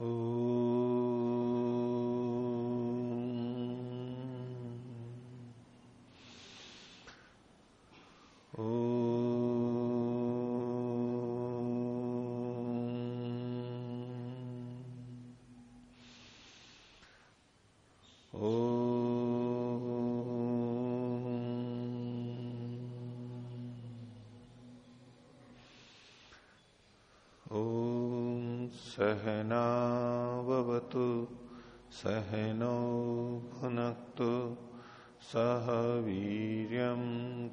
Oh. सहनौ भुनक्तु सह वीर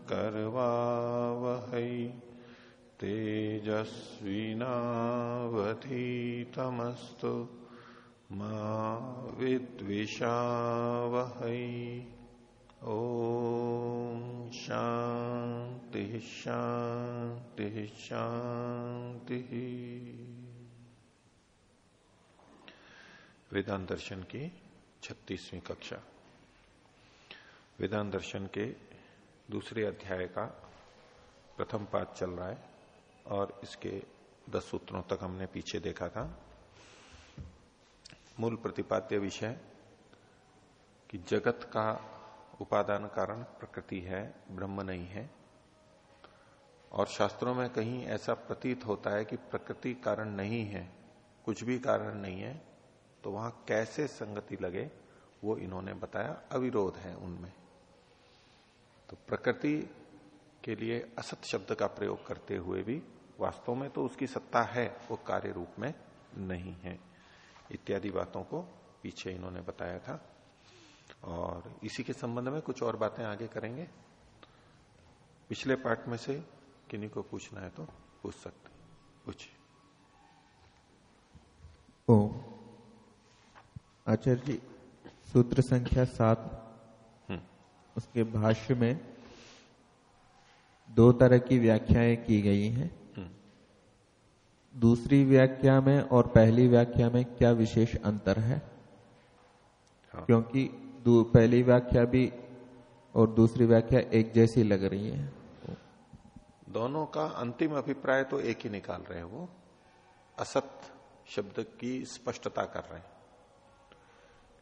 कर्वावहै। तेजस्विनावधीतमस्तु मा विद्विषावहै। ओ शांति शांति शांति वेदांत दर्शन की छत्तीसवीं कक्षा। वेदांत दर्शन के दूसरे अध्याय का प्रथम पाठ चल रहा है और इसके दस सूत्रों तक हमने पीछे देखा था। मूल प्रतिपाद्य विषय कि जगत का उपादान कारण प्रकृति है, ब्रह्म नहीं है। और शास्त्रों में कहीं ऐसा प्रतीत होता है कि प्रकृति कारण नहीं है, कुछ भी कारण नहीं है तो वहाँ कैसे संगति लगे, वो इन्होंने बताया। अविरोध है उनमें। तो प्रकृति के लिए असत शब्द का प्रयोग करते हुए भी, वास्तव में तो उसकी सत्ता है, वो कार्य रूप में नहीं है। इत्यादि बातों को पीछे इन्होंने बताया था। और इसी के संबंध में कुछ और बातें आगे करेंगे। पिछले पार्ट में से किन्हीं को पूछना है तो पूछ सकते पूछिए। आचार्य जी सूत्र संख्या सात हम्म। उसके भाष्य में दो तरह की व्याख्याएँ की गई हैं हम्म। दूसरी व्याख्या में और पहली व्याख्या में क्या विशेष अंतर है हाँ। क्योंकि पहली व्याख्या भी और दूसरी व्याख्या एक जैसी लग रही है दोनों का अंतिम अभिप्राय तो एक ही निकाल रहे हैं वो असत शब्द की स्पष्टता कर रहे हैं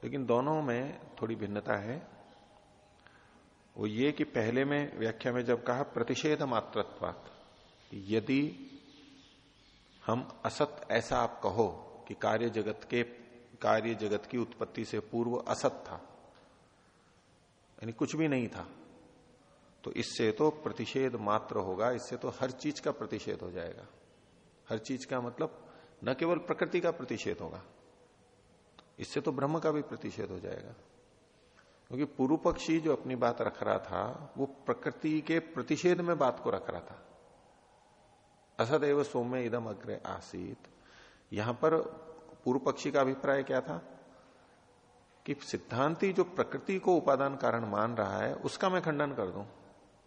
लेकिन दोनों में थोड़ी भिन्नता है। वो ये कि पहले में व्याख्या में जब कहा प्रतिषेध मात्रत्वात यदि हम असत ऐसा आप कहो कि कार्य जगत के, कार्य जगत की उत्पत्ति से पूर्व असत था, यानी कुछ भी नहीं था तो इससे तो प्रतिषेध मात्र होगा, इससे तो हर चीज़ का प्रतिषेध हो जाएगा। हर चीज़ का मतलब न केवल प्रकृति का प्रतिषेध होगा इससे तो ब्रह्म का भी प्रतिषेध हो जाएगा। क्योंकि पूर्व पक्षी जो अपनी बात रख रहा था, वो प्रकृति के प्रतिषेध में बात को रख रहा था। असदैव सौम्य इदम अग्रे आसित। यहाँ पर पूर्व पक्षी का अभिप्राय क्या था? कि सिद्धांति जो प्रकृति को उपादान कारण मान रहा है, उसका मैं खंडन कर दूँ।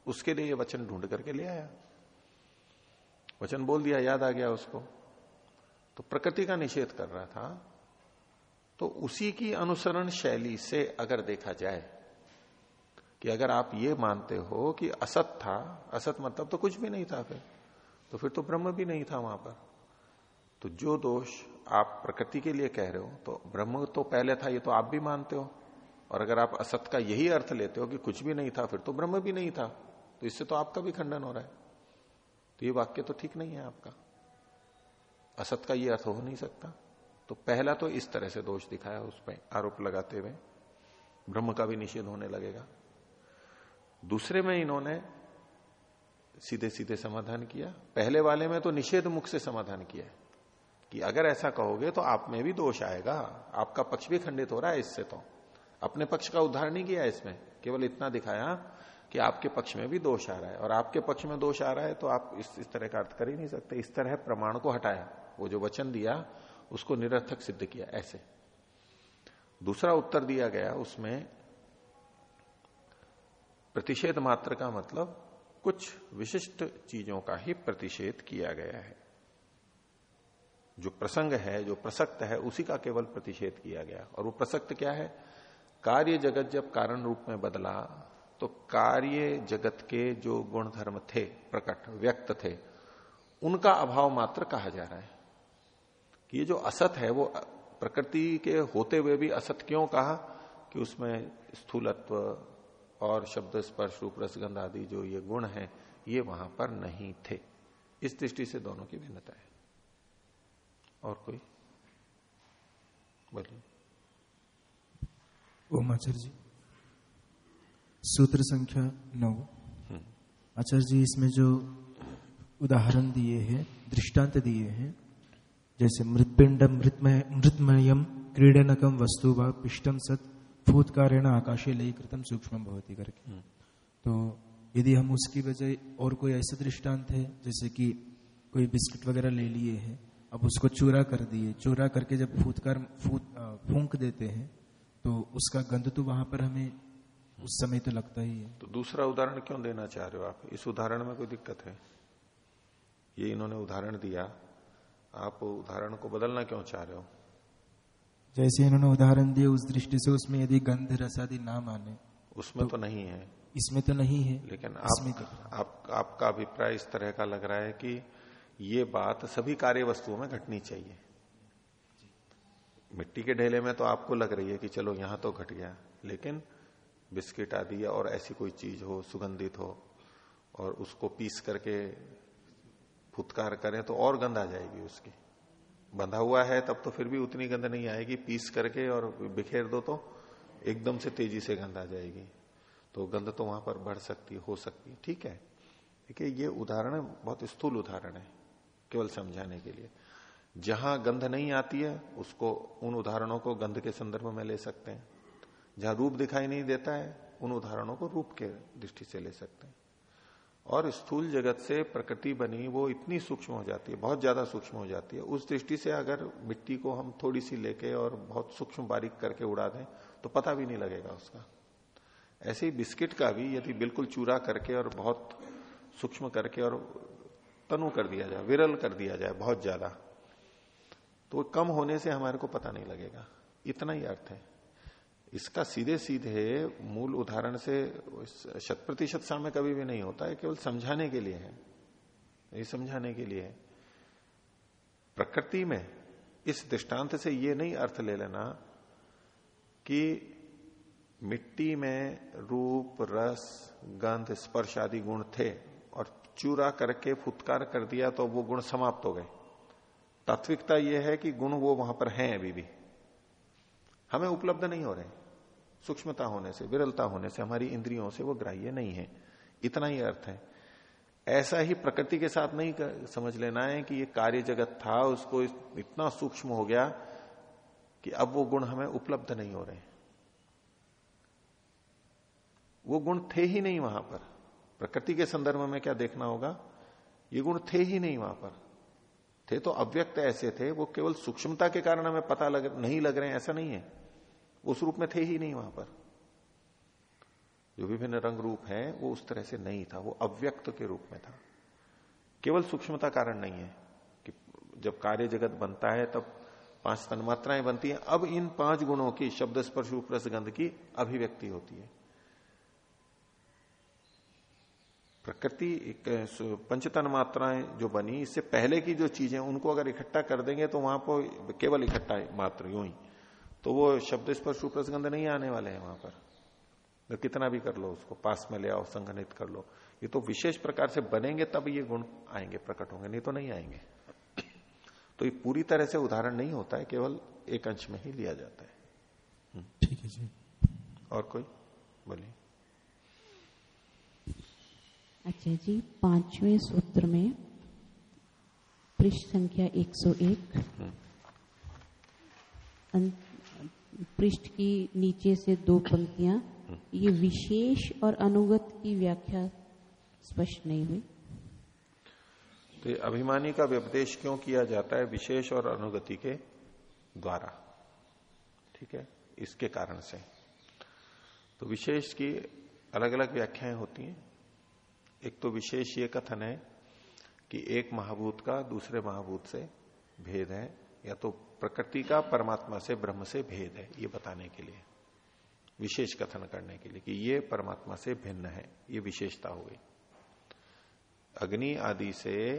उसके लिए ये वचन ढूंढ करके ले आया। वचन बोल दिया, याद आ गया उसको। तो प्रकृति का निषेध कर रहा था तो उसी की अनुसरण शैली से अगर देखा जाए कि अगर आप ये मानते हो कि असत था, असत मतलब तो कुछ भी नहीं था फिर तो फिर तो ब्रह्म भी नहीं था वहाँ पर। तो जो दोष आप प्रकृति के लिए कह रहे हो तो ब्रह्म तो पहले था, ये तो आप भी मानते हो। और अगर आप असत का यही अर्थ लेते हो कि कुछ भी नहीं था, फिर तो ब्रह्म भी नहीं था तो इससे तो आपका भी खंडन हो रहा है। तो ये वाक्य तो ठीक नहीं है आपका। असत का ये अर्थ हो नहीं सकता। तो पहला तो इस तरह से दोष दिखाया उस पर आरोप लगाते हुए। ब्रह्म का भी निषेध होने लगेगा। दूसरे में इन्होंने सीधे सीधे समाधान किया। पहले वाले में तो निषेध मुख से समाधान किया कि अगर ऐसा कहोगे तो आप में भी दोष आएगा। आपका पक्ष भी खंडित हो रहा है इससे तो। अपने पक्ष का उद्धार नहीं किया इसमें। केवल इतना दिखाया कि आपके पक्ष में भी दोष आ रहा है। और आपके पक्ष में दोष आ रहा है तो आप इस, इस तरह का अर्थ कर ही नहीं सकते। इस तरह प्रमाण को हटाया वो जो वचन दिया उसको निरर्थक सिद्ध किया, ऐसे। दूसरा उत्तर दिया गया, उसमें प्रतिषेध मात्र का मतलब कुछ विशिष्ट चीज़ों का ही प्रतिषेध किया गया है। जो प्रसंग है, जो प्रसक्त है, उसी का केवल प्रतिषेध किया गया। और वो प्रसक्त क्या है? कार्य जगत जब कारण रूप में बदला तो कार्य जगत के जो गुण धर्म थे, प्रकट, व्यक्त थे, उनका अभाव मात्र कहा जा रहा है। कि ये जो असत है वो प्रकृति के होते हुए भी असत क्यों कहा? कि उसमें स्थूलत्व और शब्द स्पर्श रूप रसगंध आदि जो ये गुण है ये वहाँ पर नहीं थे। इस दृष्टि से दोनों की भिन्नता है। और कोई? बोलिए। ओम आचार्य जी सूत्र संख्या नौ। हम्म। आचार्य जी इसमें जो उदाहरण दिए हैं दृष्टांत दिए हैं जैसे मृतपिंड मृतमय मृतमयम क्रीडनकम वस्तु व पिष्टम सत फूतकारेण आकाशे लई कृतम सूक्ष्म भवती करके। हम्म। तो यदि हम उसकी बजाय और कोई ऐसा दृष्टांत है जैसे कि कोई बिस्किट वगैरह ले लिए हैं अब उसको चूरा कर दिए चूरा करके जब फूतकार फूत फूंक देते हैं तो उसका गंध तो वहाँ पर हमें उस समय तो लगता ही है। तो दूसरा उदाहरण क्यों देना चाह रहे हो आप? इस उदाहरण में कोई दिक्कत है? ये इन्होंने उदाहरण दिया आप उदाहरण को बदलना क्यों चाह रहे हो? जैसे इन्होंने उदाहरण दिए उस दृष्टि से उसमें यदि गंध रसादि ना माने उसमें तो, तो नहीं है। इसमें तो नहीं है। लेकिन आप। आप आपका अभिप्राय इस तरह का लग रहा है कि ये बात सभी कार्य वस्तुओं में घटनी चाहिए। मिट्टी के ढेले में तो आपको लग रही है कि चलो यहाँ तो घट गया लेकिन बिस्किट आदि और ऐसी कोई चीज़ हो सुगंधित हो और उसको पीस करके फुतकार करें तो और गंध आ जाएगी उसकी। बंधा हुआ है, तब तो फिर भी उतनी गंध नहीं आएगी। पीस करके और बिखेर दो तो एकदम से तेज़ी से गंध आ जाएगी। तो गंध तो वहाँ पर बढ़ सकती, हो सकती। ठीक है? देखिए, ये उदाहरण बहुत स्थूल उदाहरण है, केवल समझाने के लिए। जहाँ गंध नहीं आती है, उसको, उन उदाहरणों को गंध के संदर्भ में ले सकते हैं। जहाँ रूप दिखाई नहीं देता है, उन उदाहरणों को रूप के दृष्टि से ले सकते हैं। और स्थूल जगत से प्रकृति बनी, वो इतनी सूक्ष्म हो जाती है, बहुत ज़्यादा सूक्ष्म हो जाती है। उस दृष्टि से अगर मिट्टी को हम थोड़ी सी लेके और बहुत सूक्ष्म बारीक करके उड़ा दें तो पता भी नहीं लगेगा उसका। ऐसे ही बिस्किट का भी यदि बिल्कुल चूरा करके और बहुत सूक्ष्म करके और तनु कर दिया जाए, विरल कर दिया जाए बहुत ज़्यादा तो कम होने से हमारे को पता नहीं लगेगा। इतना ही अर्थ है। इसका सीधे सीधे मूल उदाहरण से शत प्रतिशत सामने कभी भी नहीं होता है केवल समझाने के लिए है। ये समझाने के लिए है। प्रकृति में इस दृष्टांत से ये नहीं अर्थ ले लेना कि मिट्टी में रूप, रस, गंध, स्पर्श आदि गुण थे और चूरा करके फुतकार कर दिया तो वो गुण समाप्त हो गए। तात्विकता यह है कि गुण वो वहाँ पर हैं अभी भी। हमें उपलब्ध नहीं हो रहे सूक्ष्मता होने से विरलता होने से हमारी इंद्रियों से वो ग्राह्य नहीं है। इतना ही अर्थ है। ऐसा ही प्रकृति के साथ नहीं कर, समझ लेना है कि ये कार्य जगत था उसको इतना सूक्ष्म हो गया कि अब वो गुण हमें उपलब्ध नहीं हो रहे। वो गुण थे ही नहीं वहाँ पर। प्रकृति के संदर्भ में क्या देखना होगा? ये गुण थे ही नहीं वहाँ पर। थे तो अव्यक्त ऐसे थे वो केवल सूक्ष्मता के कारण हमें पता लग नहीं लग रहे ऐसा नहीं है। उस रूप में थे ही नहीं वहाँ पर। जो विभिन्न रंग रूप है, वो उस तरह से नहीं था, वो अव्यक्त के रूप में था। केवल सूक्ष्मता कारण नहीं है कि जब कार्य जगत बनता है, तब पाँच तन्मात्राएँ बनती हैं। अब इन पाँच गुणों की शब्द स्पर्श रूप रसगंध की अभिव्यक्ति होती है। प्रकृति एक पंचतन मात्राएँ जो बनी, इससे पहले की जो चीज़ें, उनको अगर इकट्ठा कर देंगे तो वहाँ पर केवल इकट्ठा मात्र यूँ ही। तो वो शब्द स्पर्श सुप्रसगंध नहीं आने वाले हैं वहाँ पर। तो कितना भी कर लो उसको पास में ले आओ संगठित कर लो। ये तो विशेष प्रकार से बनेंगे तब ये गुण आएँगे प्रकट होंगे नहीं तो नहीं आएँगे। तो ये पूरी तरह से उदाहरण नहीं होता है केवल एक अंश में ही लिया जाता है। हम्म। ठीक है जी। और कोई? बोलिए। अच्छा जी पाँचवें सूत्र में पृष्ठ संख्या 101 पृष्ठ की नीचे से दो पंक्तियाँ। ये विशेष और अनुगत की व्याख्या स्पष्ट नहीं हुई। तो अभिमानी का व्यपदेश क्यों किया जाता है विशेष और अनुगति के द्वारा? ठीक है, इसके कारण से। तो विशेष की अलग अलग व्याख्याएँ होती हैं। एक तो विशेष ये कथन है कि एक महाभूत का दूसरे महाभूत से भेद है। या तो प्रकृति का, परमात्मा से, ब्रह्म से भेद है, ये बताने के लिए। विशेष कथन करने के लिए कि ये परमात्मा से भिन्न है, ये विशेषता हो गई। अग्नि आदि से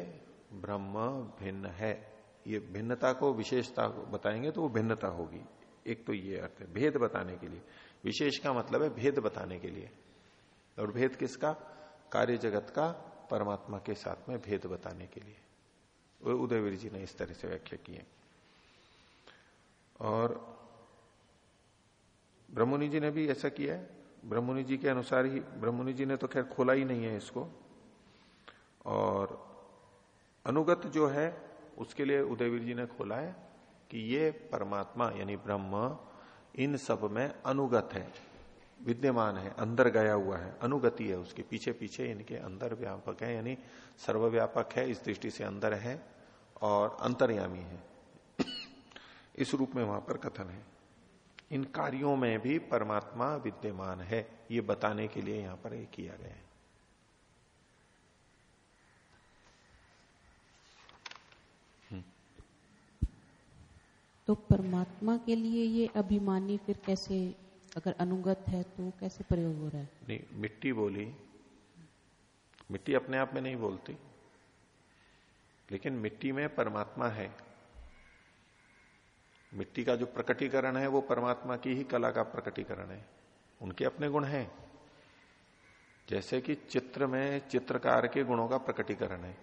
ब्रह्म भिन्न है। ये भिन्नता को विशेषता बताएँगे तो वो भिन्नता होगी। एक तो ये अर्थ है, भेद बताने के लिए। विशेष का मतलब है भेद बताने के लिए। और भेद किसका? कार्य जगत का, परमात्मा के साथ में भेद बताने के लिए। उदयवीर जी ने इस तरह से व्याख्या की है। और ब्रह्मणि जी ने भी ऐसा किया है। ब्रह्मणि जी के अनुसार ही ब्रह्मणि जी ने तो खैर खोला ही नहीं है इसको। और अनुगत जो है, उसके लिए उदयवीर जी ने खोला है कि ये परमात्मा यानी ब्रह्म इन सब में अनुगत है, विद्यमान है, अंदर गया हुआ है, अनुगति है उसके पीछे पीछे इनके अंदर व्यापक है, यानी सर्वव्यापक है, इस दृष्टि से अंदर है और अंतर्यामी है। इस रूप में वहाँ पर कथन है। इन कार्यों में भी परमात्मा विद्यमान है ये बताने के लिए यहाँ पर एक किया गया है। हम्म। तो परमात्मा के लिए ये अभिमानी फिर कैसे अगर अनुगत है तो कैसे प्रयोग हो रहा है? नहीं मिट्टी बोली। मिट्टी अपने आप में नहीं बोलती। लेकिन मिट्टी में परमात्मा है। मिट्टी का जो प्रकटीकरण है, वो परमात्मा की ही कला का प्रकटीकरण है। उनके अपने गुण हैं। जैसे कि चित्र में चित्रकार के गुणों का प्रकटीकरण है।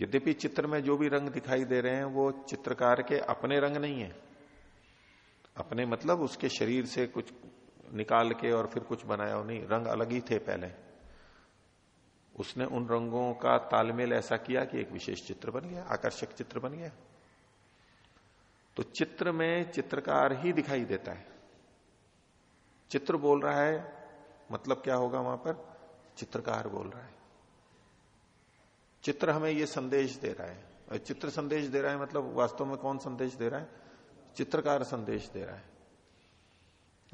यद्यपि चित्र में जो भी रंग दिखाई दे रहे हैं, वो चित्रकार के अपने रंग नहीं है। अपने मतलब उसके शरीर से कुछ निकाल के और फिर कुछ बनाया नहीं, रंग अलग ही थे पहले। उसने उन रंगों का तालमेल ऐसा किया कि एक विशेष चित्र बन गया, आकर्षक चित्र बन गया। तो चित्र में चित्रकार ही दिखाई देता है। चित्र बोल रहा है मतलब क्या होगा वहाँ पर? चित्रकार बोल रहा है। चित्र हमें यह संदेश दे रहा है। चित्र संदेश दे रहा है मतलब वास्तव में कौन संदेश दे रहा है? चित्रकार संदेश दे रहा है।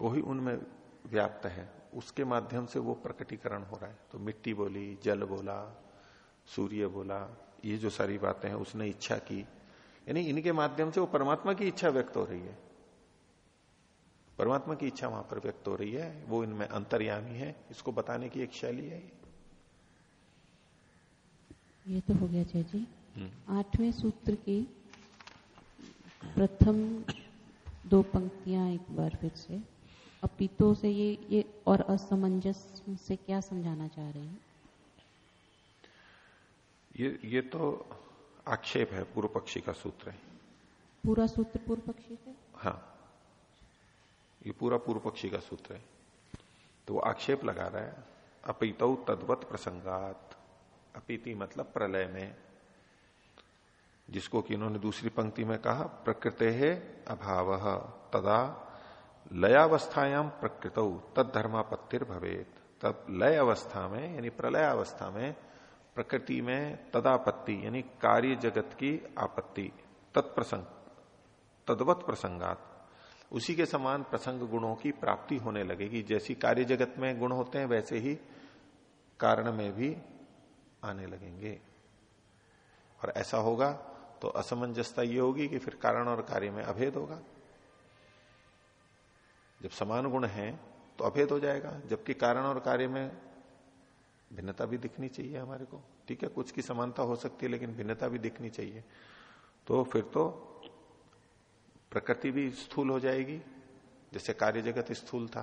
वही उनमें व्याप्त है। उसके माध्यम से वो प्रकटीकरण हो रहा है। तो मिट्टी बोली, जल बोला, सूर्य बोला, ये जो सारी बातें हैं, उसने इच्छा की। यानी इनके माध्यम से वो परमात्मा की इच्छा व्यक्त हो रही है। परमात्मा की इच्छा वहाँ पर व्यक्त हो रही है। वो इनमें अंतर्यामी है। इसको बताने की एक शैली है। ये तो हो गया जय जी। हम्म। आठवें सूत्र की प्रथम दो पंक्तियाँ एक बार फिर से। अपितो से ये ये और असमंजस से क्या समझाना चाह रहे हैं? ये ये तो आक्षेप है पूर्व पक्षी का सूत्र है। पूरा सूत्र पूर्व पक्षी का हाँ। ये पूरा पूर्व पक्षी का सूत्र है। तो वो आक्षेप लगा रहा है अपित तद्वत प्रसंगात। अपीति मतलब प्रलय में। जिसको कि इन्होंने दूसरी पंक्ति में कहा प्रकृते है अभाव तदा लयावस्थायाम प्रकृत तद धर्मापत्तिर भवेत तब लय अवस्था में यानी प्रलय अवस्था में प्रकृति में तदापत्ति, यानी कार्य जगत की आपत्ति, तत्प्रसंग, तदवत प्रसंगात, उसी के समान प्रसंग गुणों की प्राप्ति होने लगेगी। जैसी कार्य जगत में गुण होते हैं, वैसे ही कारण में भी आने लगेंगे। और ऐसा होगा तो असमंजसता ये होगी कि फिर कारण और कार्य में अभेद होगा। जब समान गुण है तो अभेद हो जाएगा, जबकि कारण और कार्य में भिन्नता भी दिखनी चाहिए हमारे को। ठीक है, कुछ की समानता हो सकती है, लेकिन भिन्नता भी दिखनी चाहिए। तो फिर तो प्रकृति भी स्थूल हो जाएगी। जैसे कार्य जगत स्थूल था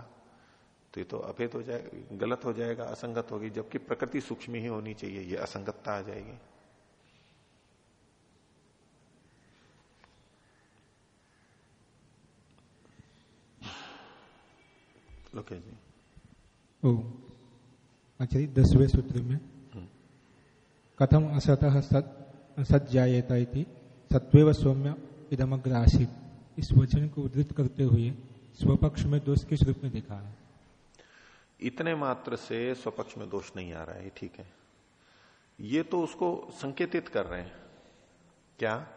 तो ये तो अभेद हो जाएगा गलत हो जाएगा, असंगत होगी, जबकि प्रकृति सूक्ष्म ही होनी चाहिए, ये असंगतता आ जाएगी। लोके जी। आचार्य दसवें सूत्र में हम्म। कथम असत सत जायता सत्व सौम्य इदमग्र आसित इस वचन को उद्धृत करते हुए स्वपक्ष में दोष किस रूप में देखा है? इतने मात्र से स्वपक्ष में दोष नहीं आ रहा है ठीक है। ये तो उसको संकेतित कर रहे हैं। क्या?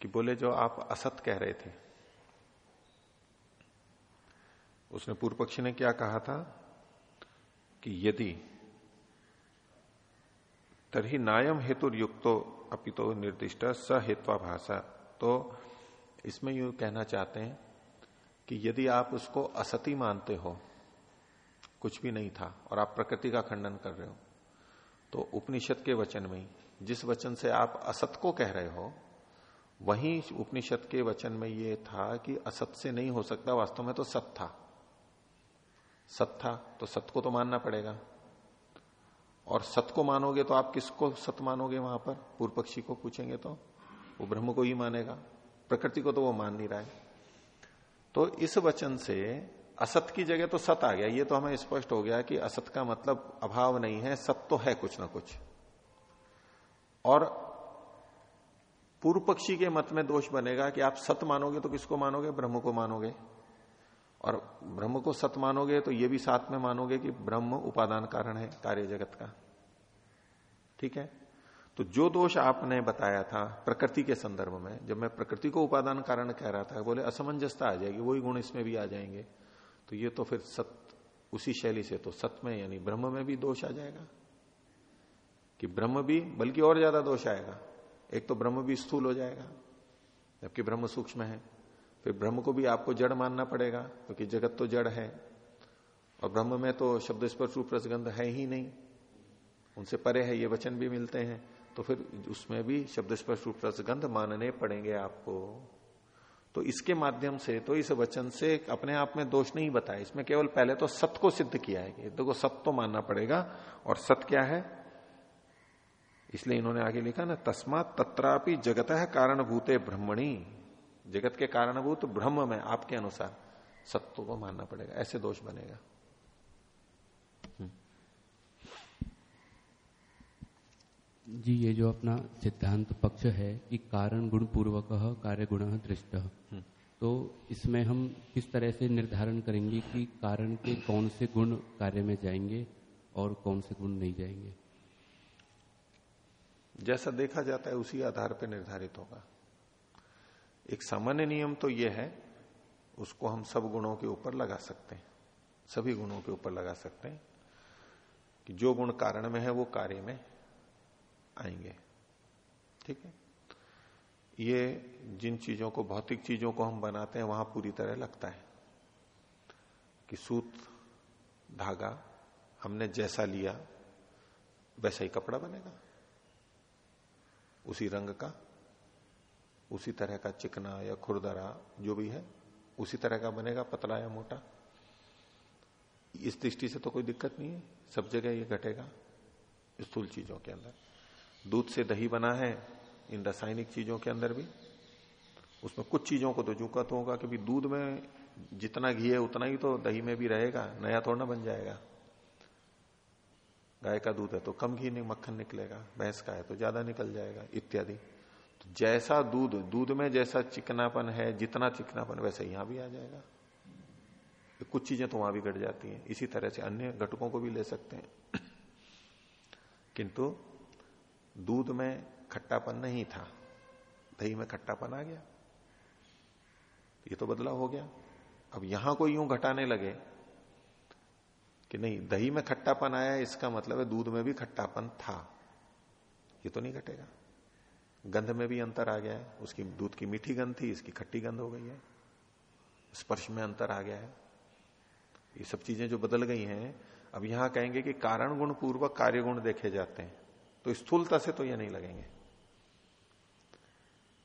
कि बोले जो आप असत कह रहे थे। उसने पूर्व पक्षी ने क्या कहा था? कि यदि तरही नायम हेतु युक्तो अपितो निर्दिष्ट सहेत्वाभाषा तो इसमें यू कहना चाहते हैं कि यदि आप उसको असती मानते हो, कुछ भी नहीं था, और आप प्रकृति का खंडन कर रहे हो तो उपनिषद के वचन में, जिस वचन से आप असत को कह रहे हो, वहीं उपनिषद के वचन में ये था कि असत से नहीं हो सकता, वास्तव में तो सत था। सत था तो सत को तो मानना पड़ेगा। और सत को मानोगे तो आप किसको सत मानोगे वहाँ पर? पूर्व पक्षी को पूछेंगे तो। वो ब्रह्म को ही मानेगा। प्रकृति को तो वो मान नहीं रहा है। तो इस वचन से असत की जगह तो सत आ गया। ये तो हमें स्पष्ट हो गया कि असत का मतलब अभाव नहीं है, सत तो है कुछ ना कुछ। और पूर्व पक्षी के मत में दोष बनेगा कि आप सत मानोगे तो किसको मानोगे? ब्रह्म को मानोगे। और ब्रह्म को सत मानोगे तो ये भी साथ में मानोगे कि ब्रह्म उपादान कारण है कार्य जगत का। ठीक है? तो जो दोष आपने बताया था प्रकृति के संदर्भ में, जब मैं प्रकृति को उपादान कारण कह रहा था, बोले असमंजसता आ जाएगी, वही गुण इसमें भी आ जाएँगे। तो ये तो फिर सत, उसी शैली से तो सत में यानी ब्रह्म में भी दोष आ जाएगा। कि ब्रह्म भी, बल्कि और ज़्यादा दोष आएगा। एक तो ब्रह्म भी स्थूल हो जाएगा, जबकि ब्रह्म सूक्ष्म है। फिर ब्रह्म को भी आपको जड़ मानना पड़ेगा, क्योंकि जगत तो जड़ है। और ब्रह्म में तो शब्द स्पर्श रूप रसगंध है ही नहीं। उनसे परे है, ये वचन भी मिलते हैं। तो फिर उसमें भी शब्द स्पर्श रूप रसगंध मानने पड़ेंगे आपको। तो इसके माध्यम से तो इस वचन से अपने आप में दोष नहीं बताया इसमें केवल पहले तो सत्य को सिद्ध किया है देखो, सत्य तो मानना पड़ेगा, और सत्य क्या है? इसलिए इन्होंने आगे लिखा ना, तस्मात तत्रापि जगत कारणभूते ब्रह्मणी। जगत के कारणभूत ब्रह्म में आपके अनुसार सत्व को मानना पड़ेगा। ऐसे दोष बनेगा। हम्म। जी ये जो अपना सिद्धांत पक्ष है कि कारण गुण पूर्वक कार्य गुण दृष्ट। हम्म। तो इसमें हम किस तरह से निर्धारण करेंगे कि कारण के कौन से गुण कार्य में जाएँगे और कौन से गुण नहीं जाएँगे? जैसा देखा जाता है उसी आधार पर निर्धारित होगा। एक सामान्य नियम तो यह है, उसको हम सब गुणों के ऊपर लगा सकते हैं। सभी गुणों के ऊपर लगा सकते हैं कि जो गुण कारण में है, वो कार्य में आएँगे। ठीक है? ये जिन चीज़ों को, भौतिक चीज़ों को हम बनाते हैं, वहाँ पूरी तरह लगता है कि सूत, धागा, हमने जैसा लिया, वैसा ही कपड़ा बनेगा। उसी रंग का उसी तरह का चिकना या खुरदरा जो भी है, उसी तरह का बनेगा पतला या मोटा। इस दृष्टि से तो कोई दिक्कत नहीं है, सब जगह ये घटेगा, स्थूल चीज़ों के अंदर। दूध से दही बना है, इन रासायनिक चीज़ों के अंदर भी। उसमें कुछ चीज़ों को तो झुका तो होगा कि दूध में जितना घी है, उतना ही तो दही में भी रहेगा, नया थोड़ा बन जाएगा। गाय का दूध है तो कम घी, मक्खन निकलेगा, भैंस का है तो ज़्यादा निकल जाएगा, इत्यादि। तो जैसा दूध दूध में जैसा चिकनापन है, जितना चिकनापन, वैसे यहाँ भी आ जाएगा। तो कुछ चीज़ें तो वहाँ भी घट जाती हैं। इसी तरह से अन्य घटकों को भी ले सकते हैं। किंतु दूध में खट्टापन नहीं था। दही में खट्टापन आ गया। ये तो बदलाव हो गया। अब यहाँ कोई यूँ घटाने लगे कि नहीं, दही में खट्टापन आया, इसका मतलब है दूध में भी खट्टापन था। ये तो नहीं घटेगा। गंध में भी अंतर आ गया है। उसकी दूध की मीठी गंध थी, इसकी खट्टी गंध हो गई है। स्पर्श में अंतर आ गया है। ये सब चीज़ें जो बदल गई हैं, अब यहाँ कहेंगे कि कारण गुण पूर्वक कार्य गुण देखे जाते हैं। तो स्थूलता से तो ये नहीं लगेंगे।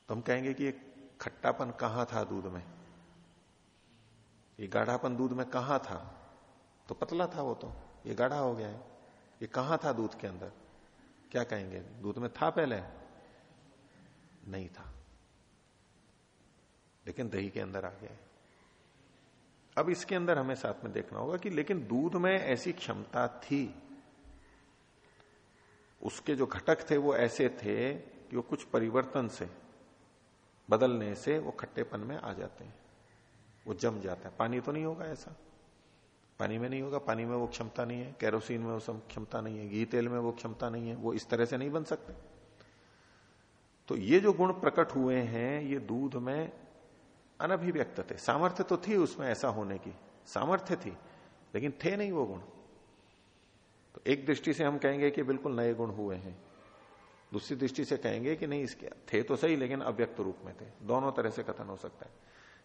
तो हम कहेंगे कि ये खट्टापन कहाँ था दूध में? ये गाढ़ापन दूध में कहाँ था? तो पतला था वो तो। ये गाढ़ा हो गया है। ये कहाँ था दूध के अंदर? क्या कहेंगे? दूध में था पहले? नहीं था। लेकिन दही के अंदर आ गया। अब इसके अंदर हमें साथ में देखना होगा कि लेकिन दूध में ऐसी क्षमता थी। उसके जो घटक थे वो ऐसे थे कि वो कुछ परिवर्तन से, बदलने से वो खट्टेपन में आ जाते हैं। वो जम जाता है। पानी तो नहीं होगा ऐसा। पानी में नहीं होगा। पानी में वो क्षमता नहीं है। कैरोसिन में वो क्षमता नहीं है। घी तेल में वो क्षमता नहीं है। वो इस तरह से नहीं बन सकते। तो ये जो गुण प्रकट हुए हैं, ये दूध में अनभिव्यक्त थे। सामर्थ्य तो थी उसमें ऐसा होने की। सामर्थ्य थी, लेकिन थे नहीं वो गुण। तो एक दृष्टि से हम कहेंगे कि बिल्कुल नए गुण हुए हैं। दूसरी दृष्टि से कहेंगे कि नहीं, इसके थे तो सही, लेकिन अव्यक्त रूप में थे। दोनों तरह से कथन हो सकता है।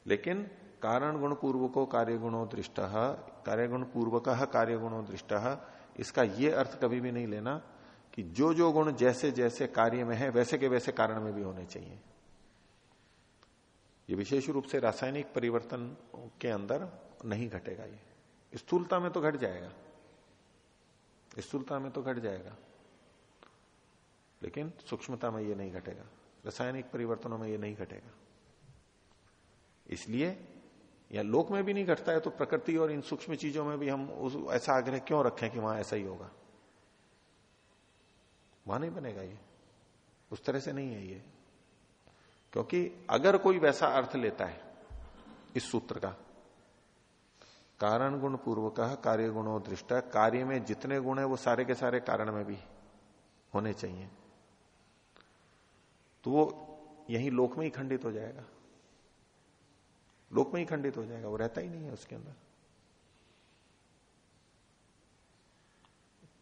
लेकिन कारण गुण पूर्व को कार्य गुणों दृष्ट कार्य गुण पूर्वक कार्य गुणों दृष्ट, इसका ये अर्थ कभी भी नहीं लेना कि जो जो गुण जैसे जैसे कार्य में है, वैसे के वैसे कारण में भी होने चाहिए। ये विशेष रूप से रासायनिक परिवर्तन के अंदर नहीं घटेगा ये। स्थूलता में तो घट जाएगा। स्थूलता में तो घट जाएगा। लेकिन सूक्ष्मता में ये नहीं घटेगा। रासायनिक परिवर्तनों में ये नहीं घटेगा। इसलिए, या लोक में भी नहीं घटता है तो प्रकृति और इन सूक्ष्म चीज़ों में भी हम उस, ऐसा आग्रह क्यों रखें कि वहाँ ऐसा ही होगा? वहाँ नहीं बनेगा ये। उस तरह से नहीं है ये। क्योंकि अगर कोई वैसा अर्थ लेता है इस सूत्र का, कारण गुण पूर्वक कार्य गुणों दृष्टा, कार्य में जितने गुण है वो सारे के सारे कारण में भी होने चाहिए। तो वो यही लोक में ही खंडित हो जाएगा। लोक में ही खंडित हो जाएगा, वो रहता ही नहीं है उसके अंदर।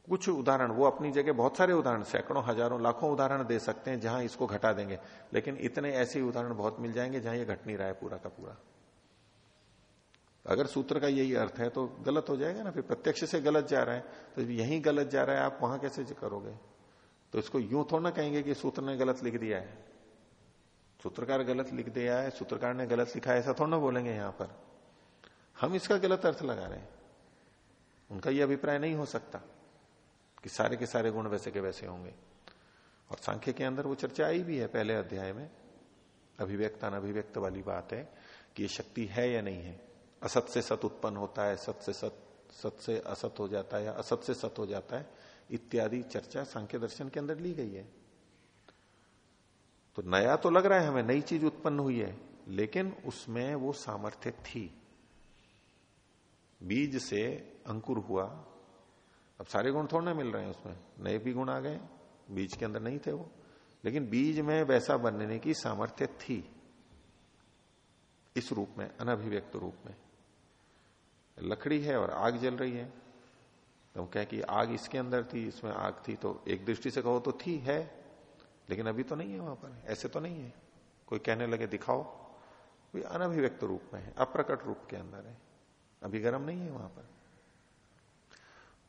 कुछ उदाहरण, वो अपनी जगह बहुत सारे उदाहरण, सैकड़ों, हज़ारों, लाखों उदाहरण दे सकते हैं जहाँ इसको घटा देंगे। लेकिन इतने ऐसे उदाहरण बहुत मिल जाएँगे जहाँ ये घट नहीं रहा है पूरा का पूरा। अगर सूत्र का यही अर्थ है तो गलत हो जाएगा ना, फिर प्रत्यक्ष से गलत जा रहा है तो यही गलत जा रहा है, आप वहाँ कैसे करोगे? तो इसको यूँ थोड़ा ना कहेंगे कि सूत्र ने गलत लिख दिया है। सूत्रकार गलत लिख दिया है, सूत्रकार ने गलत लिखा है, ऐसा थोड़ा ना बोलेंगे यहाँ पर। हम इसका गलत अर्थ लगा रहे हैं। उनका यह अभिप्राय नहीं हो सकता। कि सारे के सारे गुण वैसे के वैसे होंगे। और सांख्य के अंदर वो चर्चा आई भी है पहले अध्याय में। अभिव्यक्त अनभिव्यक्त वाली बात है कि ये शक्ति है या नहीं है। असत से सत उत्पन्न होता है, सत से सत सत से असत हो जाता है या असत से सत हो जाता है, इत्यादि चर्चा सांख्य दर्शन के अंदर ली गई है। तो नया तो लग रहा है हमें, नई चीज़ उत्पन्न हुई है, लेकिन उसमें वो सामर्थ्य थी। बीज से अंकुर हुआ अब सारे गुण थोड़ा मिल रहे हैं उसमें। नए भी गुण आ गए, बीज के अंदर नहीं थे वो। लेकिन बीज में वैसा बनने की सामर्थ्य थी। इस रूप में, अनभिव्यक्त रूप में। लकड़ी है और आग जल रही है। तो कह कि आग इसके अंदर थी, इसमें आग थी तो एक दृष्टि से कहो तो थी, है। लेकिन अभी तो नहीं है वहाँ पर, ऐसे तो नहीं है। कोई कहने लगे, दिखाओ। कोई अनभिव्यक्त रूप में है, अप्रकट रूप के अंदर है। अभी गर्म नहीं है वहाँ पर।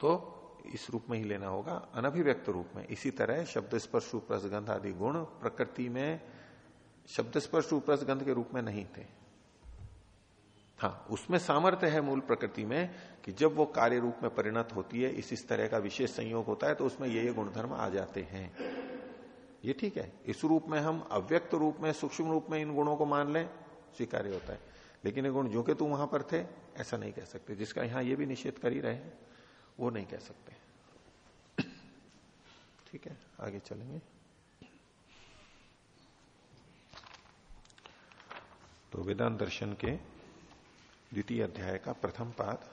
तो इस रूप में ही लेना होगा, अनभिव्यक्त रूप में। इसी तरह शब्द स्पर्श गंध आदि गुण प्रकृति में शब्द स्पर्श गंध के रूप में नहीं थे। हाँ उसमें सामर्थ्य है मूल प्रकृति में कि जब वो कार्य रूप में परिणत होती है, इस इस तरह का विशेष संयोग होता है तो उसमें ये ये गुणधर्म आ जाते हैं। ये ठीक है, इस रूप में हम अव्यक्त रूप में, सूक्ष्म रूप में इन गुणों को मान लें, स्वीकार्य होता है। लेकिन ये गुण जो के तू वहाँ पर थे, ऐसा नहीं कह सकते, जिसका यहाँ ये भी निषेध कर ही रहे हैं। वो नहीं कह सकते। ठीक है, आगे चलेंगे। तो वेदांत दर्शन के द्वितीय अध्याय का प्रथम पाद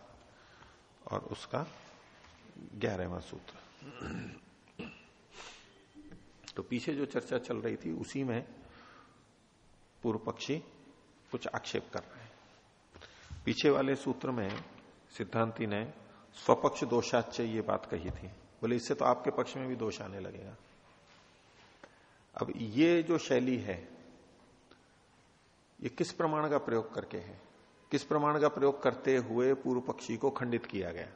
और उसका ग्यारहवा सूत्र। तो पीछे जो चर्चा चल रही थी, उसी में पूर्व पक्षी कुछ आक्षेप कर रहे हैं। पीछे वाले सूत्र में सिद्धांति ने स्वपक्ष दोषाच ये बात कही थी। बोले, इससे तो आपके पक्ष में भी दोष आने लगेगा। अब ये जो शैली है, ये किस प्रमाण का प्रयोग करके है? किस प्रमाण का प्रयोग करते हुए पूर्व पक्षी को खंडित किया गया?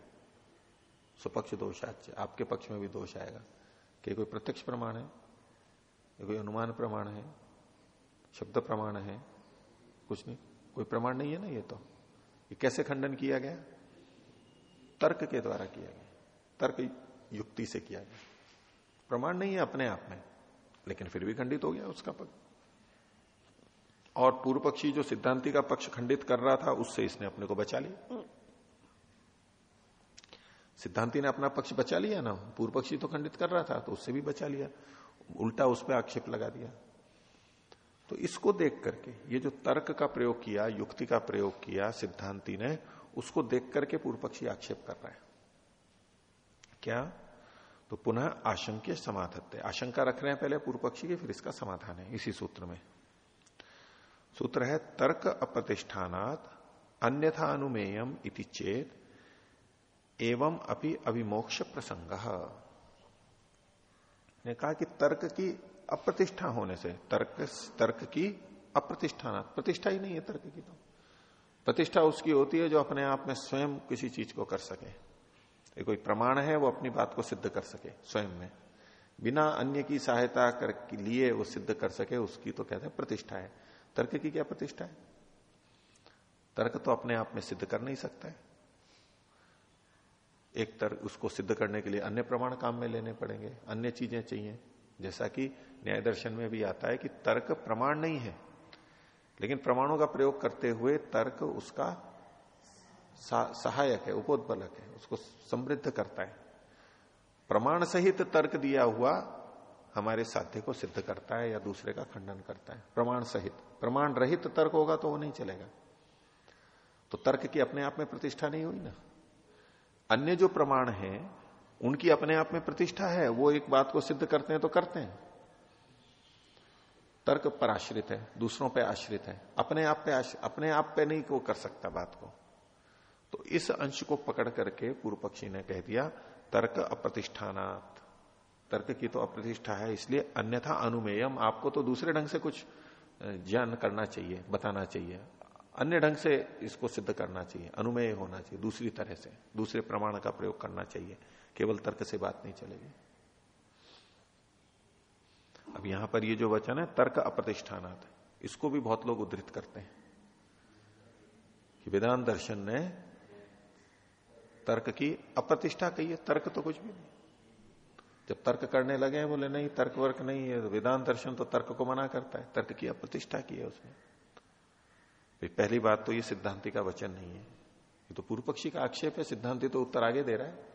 स्वपक्ष दोषाच आपके पक्ष में भी दोष आएगा। कि कोई प्रत्यक्ष प्रमाण है? कोई अनुमान प्रमाण है? शब्द प्रमाण है? कुछ नहीं। कोई प्रमाण नहीं है ना ये तो। ये कैसे खंडन किया गया? तर्क के द्वारा किया गया। तर्क युक्ति से किया गया। प्रमाण नहीं है अपने आप में, लेकिन फिर भी खंडित हो गया उसका पक्ष। और पूर्व पक्षी जो सिद्धांति का पक्ष खंडित कर रहा था, उससे इसने अपने को बचा लिया। सिद्धांति ने अपना पक्ष बचा लिया ना? पूर्व पक्षी तो खंडित कर रहा था तो उससे भी बचा लिया। उल्टा उस पर आक्षेप लगा दिया। तो इसको देख करके, ये जो तर्क का प्रयोग किया, युक्ति का प्रयोग किया, सिद्धांति ने उसको देख करके पूर्व पक्षी आक्षेप कर रहा है। क्या? तो पुनः आशंक्य समाधत्य आशंका रख रहे हैं पहले पूर्व पक्षी के, फिर इसका समाधान है, इसी सूत्र में। सूत्र है, तर्क अप्रतिष्ठानात अन्यथा अनुमेयम इति चेत एवं अपि अभिमोक्ष प्रसंग। ने कहा कि तर्क की अप्रतिष्ठा होने से, तर्क तर्क की अप्रतिष्ठान प्रतिष्ठा ही नहीं है तर्क की तो। प्रतिष्ठा उसकी होती है जो अपने आप में स्वयं किसी चीज़ को कर सके। ये कोई प्रमाण है, वो अपनी बात को सिद्ध कर सके, स्वयं में। बिना अन्य की सहायता कर लिए वो सिद्ध कर सके, उसकी तो कहते हैं प्रतिष्ठा है। तर्क की क्या प्रतिष्ठा है? तर्क तो अपने आप में सिद्ध कर नहीं सकता है। एक तर्क उसको सिद्ध करने के लिए अन्य प्रमाण काम में लेने पड़ेंगे, अन्य चीज़ें चाहिए। जैसा कि न्याय दर्शन में भी आता है कि तर्क प्रमाण नहीं है। लेकिन प्रमाणों का प्रयोग करते हुए तर्क उसका सहायक है, उपोदबलक है, उसको समृद्ध करता है। प्रमाण सहित तर्क दिया हुआ हमारे साध्य को सिद्ध करता है या दूसरे का खंडन करता है। प्रमाण सहित। प्रमाण रहित तर्क होगा तो वो नहीं चलेगा। तो तर्क की अपने आप में प्रतिष्ठा नहीं हुई ना? अन्य जो प्रमाण है, उनकी अपने आप में प्रतिष्ठा है, वो एक बात को सिद्ध करते हैं तो करते हैं। तर्क पर आश्रित है, दूसरों पे आश्रित है। अपने आप पे अपने आप पे नहीं को कर सकता बात को। तो इस अंश को पकड़ करके पूर्व पक्षी ने कह दिया, तर्क अप्रतिष्ठानात। तर्क की तो अप्रतिष्ठा है, इसलिए अन्यथा अनुमेयम। आपको तो दूसरे ढंग से कुछ ज्ञान करना चाहिए, बताना चाहिए। अन्य ढंग से इसको सिद्ध करना चाहिए, अनुमेय होना चाहिए, दूसरी तरह से, दूसरे प्रमाण का प्रयोग करना चाहिए। केवल तर्क से बात नहीं चलेगी। अब यहाँ पर ये जो वचन है, तर्क अप्रतिष्ठानात इसको भी बहुत लोग उद्धृत करते हैं कि वेदांत दर्शन ने तर्क की अप्रतिष्ठा कही है। तर्क तो कुछ भी नहीं। जब तर्क करने लगे बोले, नहीं, तर्क वर्क नहीं है। वेदांत दर्शन तो तर्क को मना करता है। तर्क की अप्रतिष्ठा की है उसने। पहली बात तो ये सिद्धांति का वचन नहीं है। ये तो पूर्व पक्षी का आक्षेप है। सिद्धांति तो उत्तर आगे दे रहा है।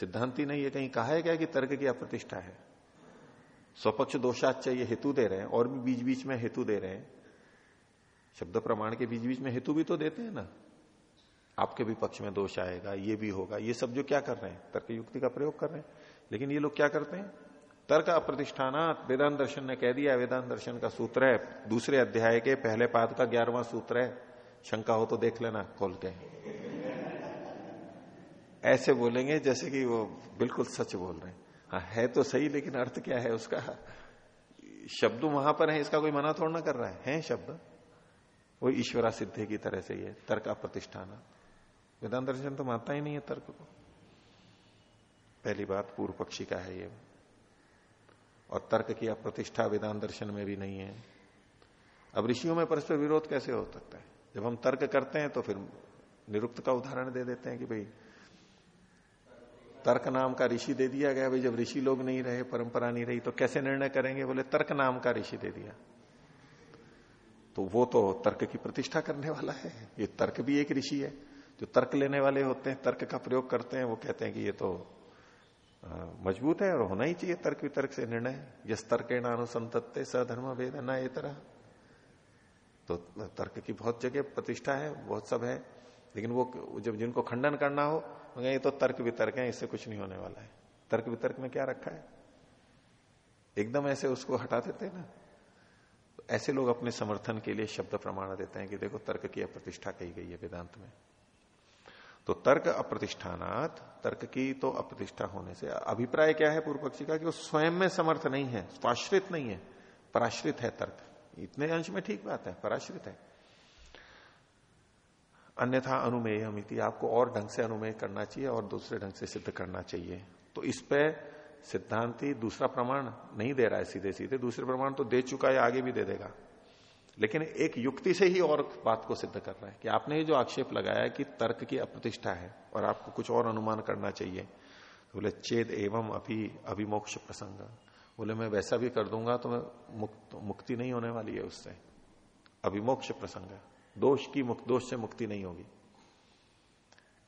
सिद्धांति ने ये कहीं कहा है क्या कि तर्क की अप्रतिष्ठा है? स्वपक्ष दोषाच ये हेतु दे रहे हैं, और भी बीच बीच में हेतु दे रहे हैं। शब्द प्रमाण के बीच बीच में हेतु भी तो देते हैं ना। आपके भी पक्ष में दोष आएगा, ये भी होगा, ये सब जो क्या कर रहे हैं, तर्क युक्ति का प्रयोग कर रहे हैं। लेकिन ये लोग क्या करते हैं? तर्क अप्रतिष्ठाना वेदांत दर्शन ने कह दिया, वेदांत दर्शन का सूत्र है, दूसरे अध्याय के पहले पाद का ग्यारहवां सूत्र है। शंका हो तो देख लेना खोल के ऐसे बोलेंगे जैसे कि वो बिल्कुल सच बोल रहे हैं। हाँ है तो सही लेकिन अर्थ क्या है उसका? शब्द वहाँ पर है इसका कोई मना थोड़ा ना कर रहा है, है शब्द? वो ईश्वरा सिद्धि की तरह से ये तर्क प्रतिष्ठान। वेदांत दर्शन तो मानता ही नहीं है तर्क को। पहली बात पूर्व पक्षी का है ये। और तर्क की अप्रतिष्ठा वेदांत दर्शन में भी नहीं है। अब ऋषियों में परस्पर विरोध कैसे हो सकता है? जब हम तर्क करते हैं तो फिर निरुक्त का उदाहरण दे देते हैं कि भाई तर्क नाम का ऋषि दे दिया गया, भाई जब ऋषि लोग नहीं रहे, परंपरा नहीं रही तो कैसे निर्णय करेंगे? बोले, तर्क नाम का ऋषि दे दिया। तो वो तो तर्क की प्रतिष्ठा करने वाला है। ये तर्क भी एक ऋषि है। जो तर्क लेने वाले होते हैं, तर्क का प्रयोग करते हैं, वो कहते हैं कि ये तो मज़बूत है और होना ही चाहिए तर्क वितर्क से निर्णय। यस तर्क अनुसंतत्ते सधर्म वेद न ये तरह तो तर्क की बहुत जगह प्रतिष्ठा है, बहुत सब है, लेकिन वो जब जिनको खंडन करना हो ये तो तर्क वितर्क है, इससे कुछ नहीं होने वाला है। तर्क वितर्क में क्या रखा है? एकदम ऐसे उसको हटा देते हैं ना। तो ऐसे लोग अपने समर्थन के लिए शब्द प्रमाण देते हैं कि देखो, तर्क की अप्रतिष्ठा कही गई है वेदांत में। तो तर्क अप्रतिष्ठानात, तर्क की तो अप्रतिष्ठा होने से अभिप्राय क्या है पूर्व पक्षी का? कि वो स्वयं में समर्थ नहीं है, स्वाश्रित नहीं है। पराश्रित है तर्क। इतने अंश में ठीक बात है, पराश्रित है। अन्यथा अनुमेय मिति आपको और ढंग से अनुमेय करना चाहिए और दूसरे ढंग से सिद्ध करना चाहिए। तो इस पे सिद्धांति दूसरा प्रमाण नहीं दे रहा है सीधे सीधे दूसरे प्रमाण तो दे चुका है, आगे भी दे देगा। लेकिन एक युक्ति से ही और बात को सिद्ध कर रहा है कि आपने ये जो आक्षेप लगाया कि तर्क की अप्रतिष्ठा है और आपको कुछ और अनुमान करना चाहिए। तो बोले, चेद एवं अभी अभिमोक्ष प्रसंग। बोले, मैं वैसा भी कर दूँगा तो मैं मुक्त, मुक्ति नहीं होने वाली है उससे। अभिमोक्ष प्रसंग दोष की मुक्त दोष से मुक्ति नहीं होगी।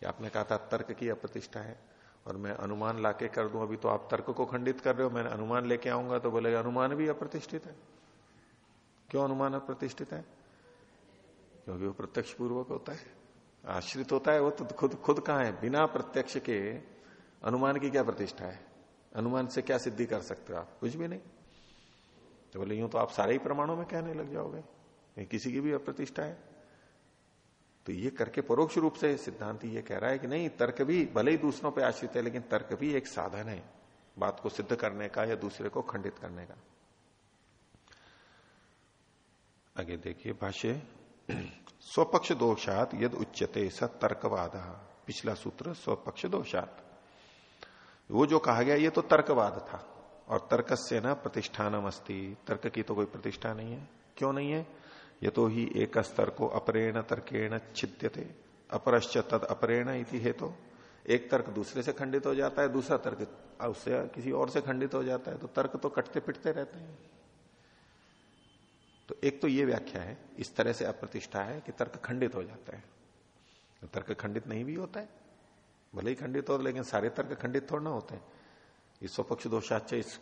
कि आपने कहा था तर्क की अप्रतिष्ठा है, और मैं अनुमान लाके कर दूँ, अभी तो आप तर्क को खंडित कर रहे हो मैं अनुमान लेके आऊँगा तो बोले अनुमान भी अप्रतिष्ठित है। क्यों अनुमान अप्रतिष्ठित है? क्योंकि वो प्रत्यक्ष पूर्वक होता है। आश्रित होता है, वो तो खुद खुद कहा है? बिना प्रत्यक्ष के अनुमान की क्या प्रतिष्ठा है? अनुमान से क्या सिद्धि कर सकते हो आप? कुछ भी नहीं। तो बोले, यूँ तो आप सारे ही प्रमाणों में कहने लग जाओगे। किसी की भी अप्रतिष्ठा है। तो ये करके परोक्ष रूप से सिद्धांत ये कह रहा है कि नहीं, तर्क भी भले ही दूसरों पर आश्रित है, लेकिन तर्क भी एक साधन है, बात को सिद्ध करने का या दूसरे को खंडित करने का। आगे देखिए भाष्य। स्वपक्ष दोषात यद उच्चते स तर्कवाद। पिछला सूत्र, स्वपक्ष दोषात। वो जो कहा गया, ये तो तर्कवाद था। और तर्क से ना प्रतिष्ठानम तर्क की तो कोई प्रतिष्ठा नहीं है। क्यों नहीं है? ये तो ही एक स्तर को अपरेण तर्केण छिद्यते। अपरश्च तद अपरेण इति हे तो एक तर्क दूसरे से खंडित हो जाता है, दूसरा तर्क उससे किसी और से खंडित हो जाता है तो तर्क तो कटते पिटते रहते हैं। तो एक तो ये व्याख्या है, इस तरह से अप्रतिष्ठा है कि तर्क खंडित हो जाता है। तो तर्क खंडित नहीं भी होता है, भले ही खंडित हो, लेकिन सारे तर्क खंडित थोड़ा ना होते हैं। इस स्वपक्ष दोषाच इस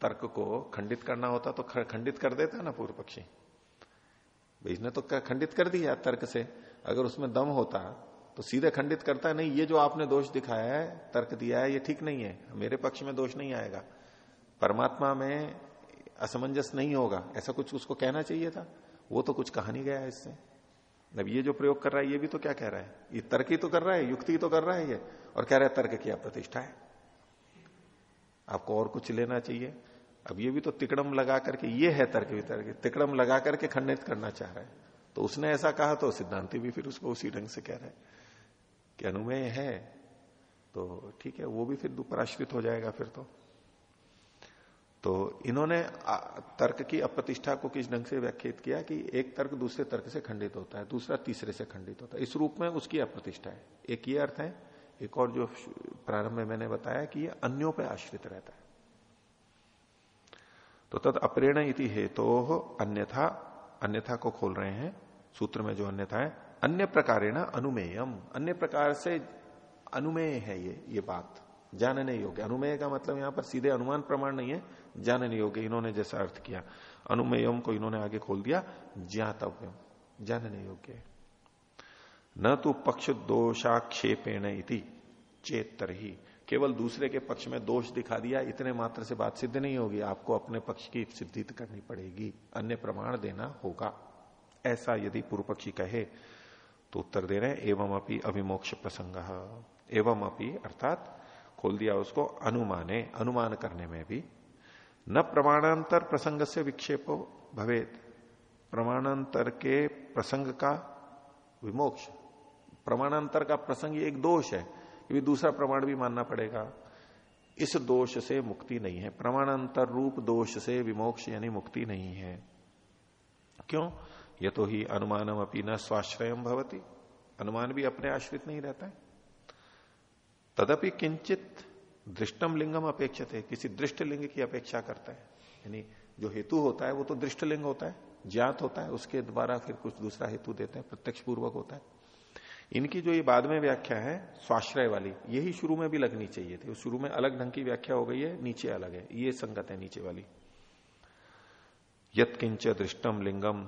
तर्क को खंडित करना होता तो खंडित कर देता ना पूर्व पक्षी। इसने तो खंडित कर दिया तर्क से। अगर उसमें दम होता तो सीधे खंडित करता है नहीं, ये जो आपने दोष दिखाया है, तर्क दिया है, ये ठीक नहीं है। मेरे पक्ष में दोष नहीं आएगा। परमात्मा में असमंजस नहीं होगा। ऐसा कुछ उसको कहना चाहिए था? वो तो कुछ कहा नहीं गया इससे। अब ये जो प्रयोग कर रहा है, ये भी तो क्या कह रहा है? ये तर्क ही तो कर रहा है, युक्ति तो कर रहा है ये। और कह रहा है, तर्क की प्रतिष्ठा है। आपको और कुछ लेना चाहिए? अब ये भी तो तिकड़म लगा करके, ये है तर्क वितर्क, तिकड़म लगा करके खंडित करना चाह रहा है। तो उसने ऐसा कहा तो सिद्धांति भी फिर उसको उसी ढंग से कह रहा है कि अनुमेय है तो ठीक है, वो भी फिर पराश्रित हो जाएगा फिर तो। तो इन्होंने तर्क की अप्रतिष्ठा को किस ढंग से व्याख्यात किया कि एक तर्क दूसरे तर्क से खंडित होता है, दूसरा तीसरे से खंडित होता है। इस रूप में उसकी अप्रतिष्ठा है। एक ये अर्थ है, एक और जो प्रारंभ में मैंने बताया कि ये अन्यों पर आश्रित रहता है। तो तद अप्रेण इति हेतु तो अन्यथा अन्यथा को खोल रहे हैं, सूत्र में जो अन्यथा है, अन्य प्रकार अनुमेयम। अन्य प्रकार से अनुमेय है ये ये बात। जानने योग्य। अनुमेय का मतलब यहाँ पर सीधे अनुमान प्रमाण नहीं है, जानने योग्य। इन्होंने जैसा अर्थ किया, अनुमेयम को इन्होंने आगे खोल दिया, ज्ञातव्यम। जानने योग्य न तो पक्ष दोषाक्षेपेण इति चेतर ही केवल दूसरे के पक्ष में दोष दिखा दिया, इतने मात्र से बात सिद्ध नहीं होगी। आपको अपने पक्ष की सिद्धि करनी पड़ेगी। अन्य प्रमाण देना होगा। ऐसा यदि पूर्व पक्षी कहे तो उत्तर दे रहे एवं अपनी अभिमोक्ष प्रसंग। एवं अपनी अर्थात, खोल दिया उसको, अनुमाने, अनुमान करने में भी। न प्रमाणांतर प्रसंग से विक्षेप भवेद। प्रमाणांतर के प्रसंग का विमोक्ष। प्रमाणांतर का प्रसंग एक दोष है। कि दूसरा प्रमाण भी मानना पड़ेगा। इस दोष से मुक्ति नहीं है। प्रमाणांतर रूप दोष से विमोक्ष यानी मुक्ति नहीं है। क्यों? ये तो ही अनुमानम अपनी न स्वाश्रयम भवती। अनुमान भी अपने आश्रित नहीं रहता है। तदपि किंचित दृष्टम लिंगम अपेक्षित। है किसी दृष्ट लिंग की अपेक्षा करता है। यानी जो हेतु होता है, वो तो दृष्ट लिंग होता है, ज्ञात होता है, उसके द्वारा फिर कुछ दूसरा हेतु देते हैं प्रत्यक्ष पूर्वक होता है। इनकी जो ये बाद में व्याख्या है, स्वाश्रय वाली, यही शुरू में भी लगनी चाहिए थी। शुरू में अलग ढंग की व्याख्या हो गई है, नीचे अलग है। ये संगत है नीचे वाली। यत्किंच दृष्टम लिंगम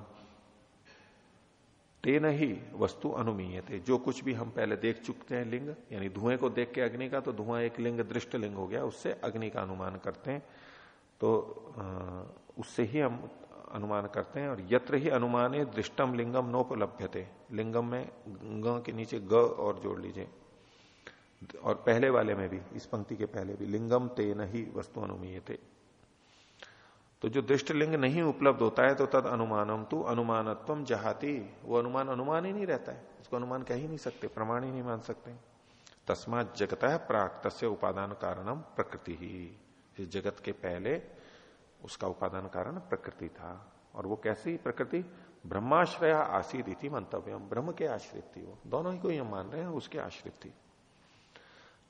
तेन ही वस्तु अनुमीय थे जो कुछ भी हम पहले देख चुके हैं लिंग, यानी धुएँ को देख के अग्नि का तो धुआँ एक लिंग, दृष्ट लिंग हो गया, उससे अग्नि का अनुमान करते हैं। तो उससे ही हम अनुमान करते हैं और यत्र ही अनुमान दृष्टम लिंगम नोपलभ्यते। लिंगम में ग के नीचे ग और जोड़ लीजिए। और पहले वाले में भी, इस पंक्ति के पहले भी, लिंगम ते ही वस्तु अनुमीय थे तो जो दृष्ट लिंग नहीं उपलब्ध होता है तो तद अनुमानम तू अनुमानत्व जहाती। वो अनुमान अनुमान ही नहीं रहता है। उसको अनुमान कह ही नहीं सकते, प्रमाण ही नहीं मान सकते। तस्मात जगत है प्राक, तस्य उपादान कारणम प्रकृति। ही इस जगत के पहले उसका उपादान कारण प्रकृति था। और वो कैसी प्रकृति? ब्रह्माश्रय आशीत थी मंतव्य ब्रह्म के आश्रित थी वो। दोनों ही को हम मान रहे हैं, उसके आश्रित थी।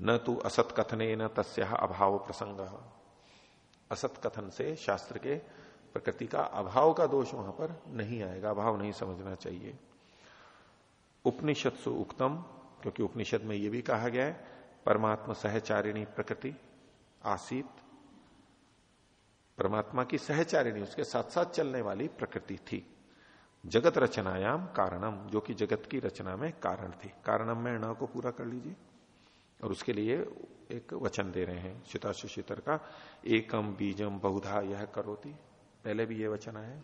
न तो असत कथने न तस्या अभाव प्रसंग। असत कथन से शास्त्र के प्रकृति का अभाव का दोष वहाँ पर नहीं आएगा। अभाव नहीं समझना चाहिए। उपनिषद सु उक्तम, क्योंकि उपनिषद में यह भी कहा गया है, परमात्मा सहचारिणी प्रकृति, आसीत परमात्मा की सहचारिणी, उसके साथ साथ चलने वाली प्रकृति थी। जगत रचनायाम कारणम, जो कि जगत की रचना में कारण थी। कारणम में न को पूरा कर लीजिए। और उसके लिए एक वचन दे रहे हैं शीतर का, एकम बीजम बहुधा यह करोती। पहले भी यह वचन आया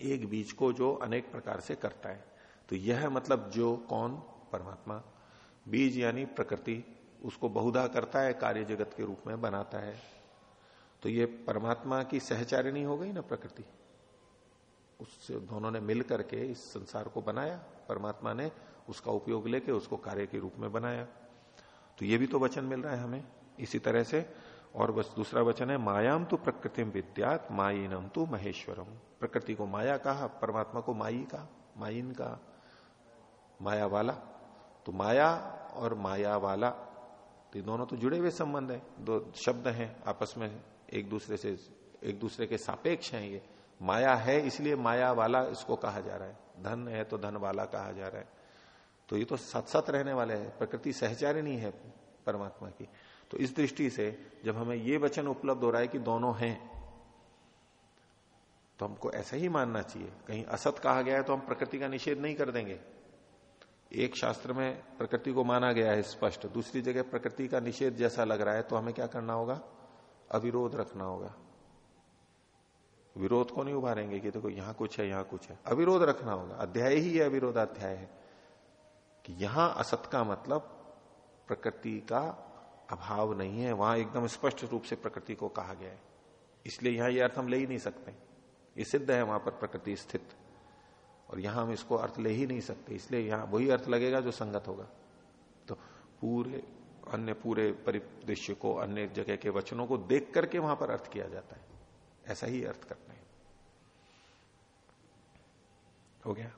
एक बीज को जो अनेक प्रकार से करता है। तो यह मतलब जो, कौन? परमात्मा। बीज यानी प्रकृति। उसको बहुधा करता है, कार्य जगत के रूप में बनाता है। तो ये परमात्मा की सहचारिणी हो गई ना प्रकृति? उससे दोनों ने मिल करके इस संसार को बनाया, परमात्मा ने उसका उपयोग लेके उसको कार्य के रूप में बनाया। तो ये भी तो वचन मिल रहा है हमें, इसी तरह से। और बस दूसरा वचन है मायाम तो प्रकृति विद्यात माइनम तो महेश्वरम प्रकृति को माया कहा, परमात्मा को माई का माइन का माया वाला तो माया और माया वाला तो दोनों तो जुड़े हुए संबंध है, दो शब्द हैं, आपस में एक दूसरे से, एक दूसरे के सापेक्ष हैं ये। माया है इसलिए माया वाला इसको कहा जा रहा है। धन है तो धन वाला कहा जा रहा है। तो ये तो सत सत रहने वाले हैं। प्रकृति सहचारिणी है परमात्मा की। तो इस दृष्टि से जब हमें ये वचन उपलब्ध हो रहा है कि दोनों हैं तो हमको ऐसा ही मानना चाहिए। कहीं असत कहा गया है तो हम प्रकृति का निषेध नहीं कर देंगे। एक शास्त्र में प्रकृति को माना गया है स्पष्ट। दूसरी जगह प्रकृति का निषेध जैसा लग रहा है तो हमें क्या करना होगा? अविरोध रखना होगा। विरोध को नहीं उभारेंगे कि देखो यहाँ कुछ है, यहाँ कुछ है। अविरोध रखना होगा। अध्याय ही है, अविरोधाध्याय है। कि यहाँ असत का मतलब प्रकृति का अभाव नहीं है। वहाँ एकदम स्पष्ट रूप से प्रकृति को कहा गया है। इसलिए यहाँ ये अर्थ हम ले ही नहीं सकते। ये सिद्ध है वहाँ पर प्रकृति स्थित। और यहाँ हम इसको अर्थ ले ही नहीं सकते। इसलिए यहाँ वही अर्थ लगेगा जो संगत होगा। तो पूरे अन्य पूरे परिदृश्य को, अन्य जगह के वचनों को देख करके वहाँ पर अर्थ किया जाता है। ऐसा ही अर्थ करते हैं। हो गया?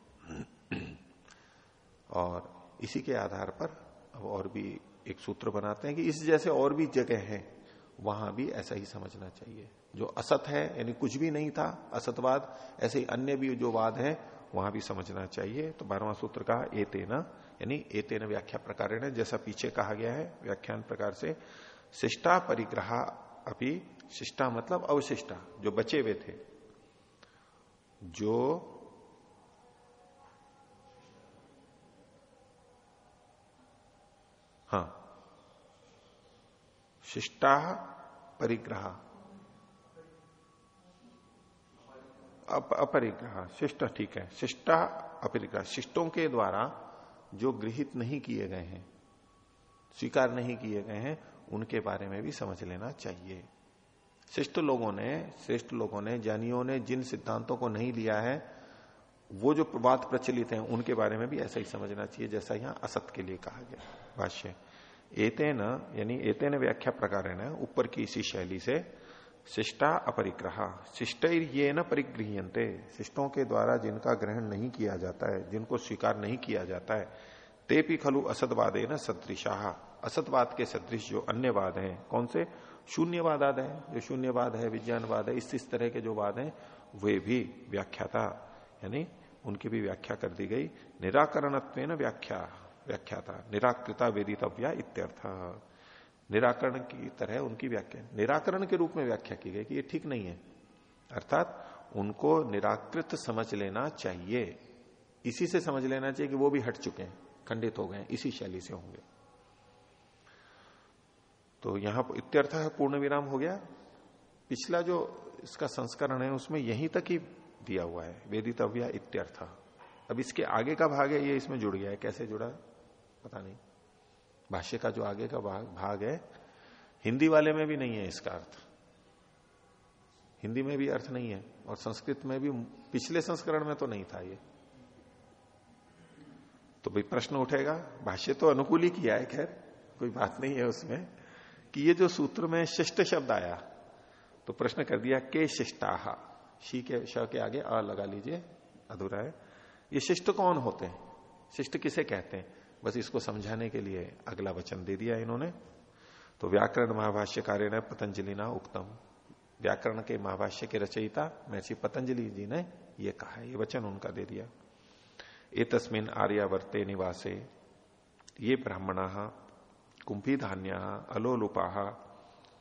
और इसी के आधार पर अब और भी एक सूत्र बनाते हैं कि इस जैसे और भी जगह है, वहाँ भी ऐसा ही समझना चाहिए। जो असत है, यानी कुछ भी नहीं था, असतवाद, ऐसे ही अन्य भी जो वाद है, वहाँ भी समझना चाहिए। तो बारहवां सूत्र कहा ए तेना यानी ए तेन व्याख्या प्रकार जैसा पीछे कहा गया है, व्याख्यान प्रकार से, शिष्टा परिग्रह अभी शिष्टा मतलब अवशिष्टा, जो बचे हुए थे, जो हाँ शिष्टा परिग्रह अपरिग्रह, शिष्ट ठीक है, शिष्टा अपरिग्रह, शिष्टों के द्वारा जो गृहित नहीं किए गए हैं, स्वीकार नहीं किए गए हैं, उनके बारे में भी समझ लेना चाहिए। श्रेष्ठ लोगों ने, श्रेष्ठ लोगों ने, ज्ञानियों ने जिन सिद्धांतों को नहीं लिया है, वो जो बात प्रचलित है, उनके बारे में भी ऐसा ही समझना चाहिए, जैसा यहाँ असत के लिए कहा गया भाष्य। एतेन, यानी एतेन व्याख्या प्रकार है ना ऊपर की इसी शैली से शिष्टा अपरिग्रह। शिष्ट ये न परिगृहते शिष्टों के द्वारा जिनका ग्रहण नहीं किया जाता है, जिनको स्वीकार नहीं किया जाता है ते भी खलु असतवादे न सदृशाह असतवाद के सदृश जो अन्य वाद हैं, कौन से? शून्यवाद आद है। जो शून्यवाद है, विज्ञानवाद है, इस इस तरह के जो वाद हैं, वे भी व्याख्याता। यानी उनकी भी व्याख्या कर दी गई। निराकरण व्याख्या, व्याख्याता। निराकृता वेदितव्या इत्यर्थ। निराकरण की तरह उनकी व्याख्या, निराकरण के रूप में व्याख्या की गई कि ये ठीक नहीं है। अर्थात उनको निराकृत समझ लेना चाहिए। इसी से समझ लेना चाहिए कि वो भी हट चुके हैं, खंडित हो गए इसी शैली से होंगे। तो यहाँ इत्यर्थ है पूर्ण विराम हो गया। पिछला जो इसका संस्करण है, उसमें यहीं तक ही दिया हुआ है, वेदितव्या इत्यर्थ। अब इसके आगे का भाग है, ये इसमें जुड़ गया है। कैसे जुड़ा पता नहीं। भाष्य का जो आगे का भाग है, हिंदी वाले में भी नहीं है इसका अर्थ। हिंदी में भी अर्थ नहीं है और संस्कृत में भी पिछले संस्करण में तो नहीं था ये। तो भाई प्रश्न उठेगा, भाष्य तो अनुकूल ही किया है, खैर, कोई बात नहीं है उसमें, कि ये जो सूत्र में शिष्ट शब्द आया तो प्रश्न कर दिया, के शिष्टाहा शी के, श के आगे अ लगा लीजिए, अधूरा है। ये शिष्ट कौन होते हैं? शिष्ट किसे कहते हैं? बस इसको समझाने के लिए अगला वचन दे दिया इन्होंने। तो व्याकरण महाभाष्य कार्य ने पतंजलि ना उक्तम। व्याकरण के महाभाष्य के रचयिता महर्षि पतंजलि जी ने ये कहा, ये वचन उनका दे दिया। ए तस्मिन आर्यावर्ते निवासे, ये ब्राह्मण कुंभी धान्य अलोलुपा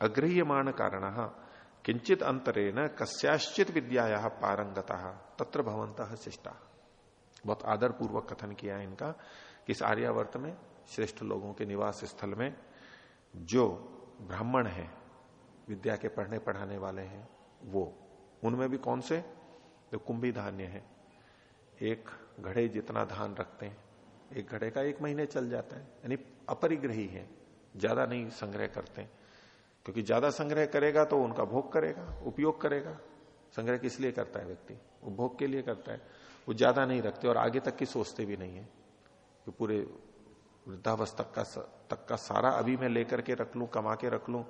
अग्रह्यमाण कारण किंचित अंतरेण कस्याश्चित विद्या पारंगता तत्र भवंत शिष्टा। बहुत आदर पूर्वक कथन किया इनका। कि इस आर्यावर्त में, श्रेष्ठ लोगों के निवास स्थल में, जो ब्राह्मण है, विद्या के पढ़ने पढ़ाने वाले हैं, वो, उनमें भी कौन से? जो कुंभी धान्य है। एक घड़े जितना धान रखते हैं, एक घड़े का एक महीने चल जाता है, यानी अपरिग्रही है, ज़्यादा नहीं संग्रह करते क्योंकि ज़्यादा संग्रह करेगा तो उनका भोग करेगा, उपयोग करेगा। संग्रह किस लिए करता है व्यक्ति? उपभोग के लिए करता है। वो ज़्यादा नहीं रखते और आगे तक की सोचते भी नहीं है। कि पूरे वृद्धावस्था का तक का सारा अभी मैं लेकर के रख लू, कमा के रख लू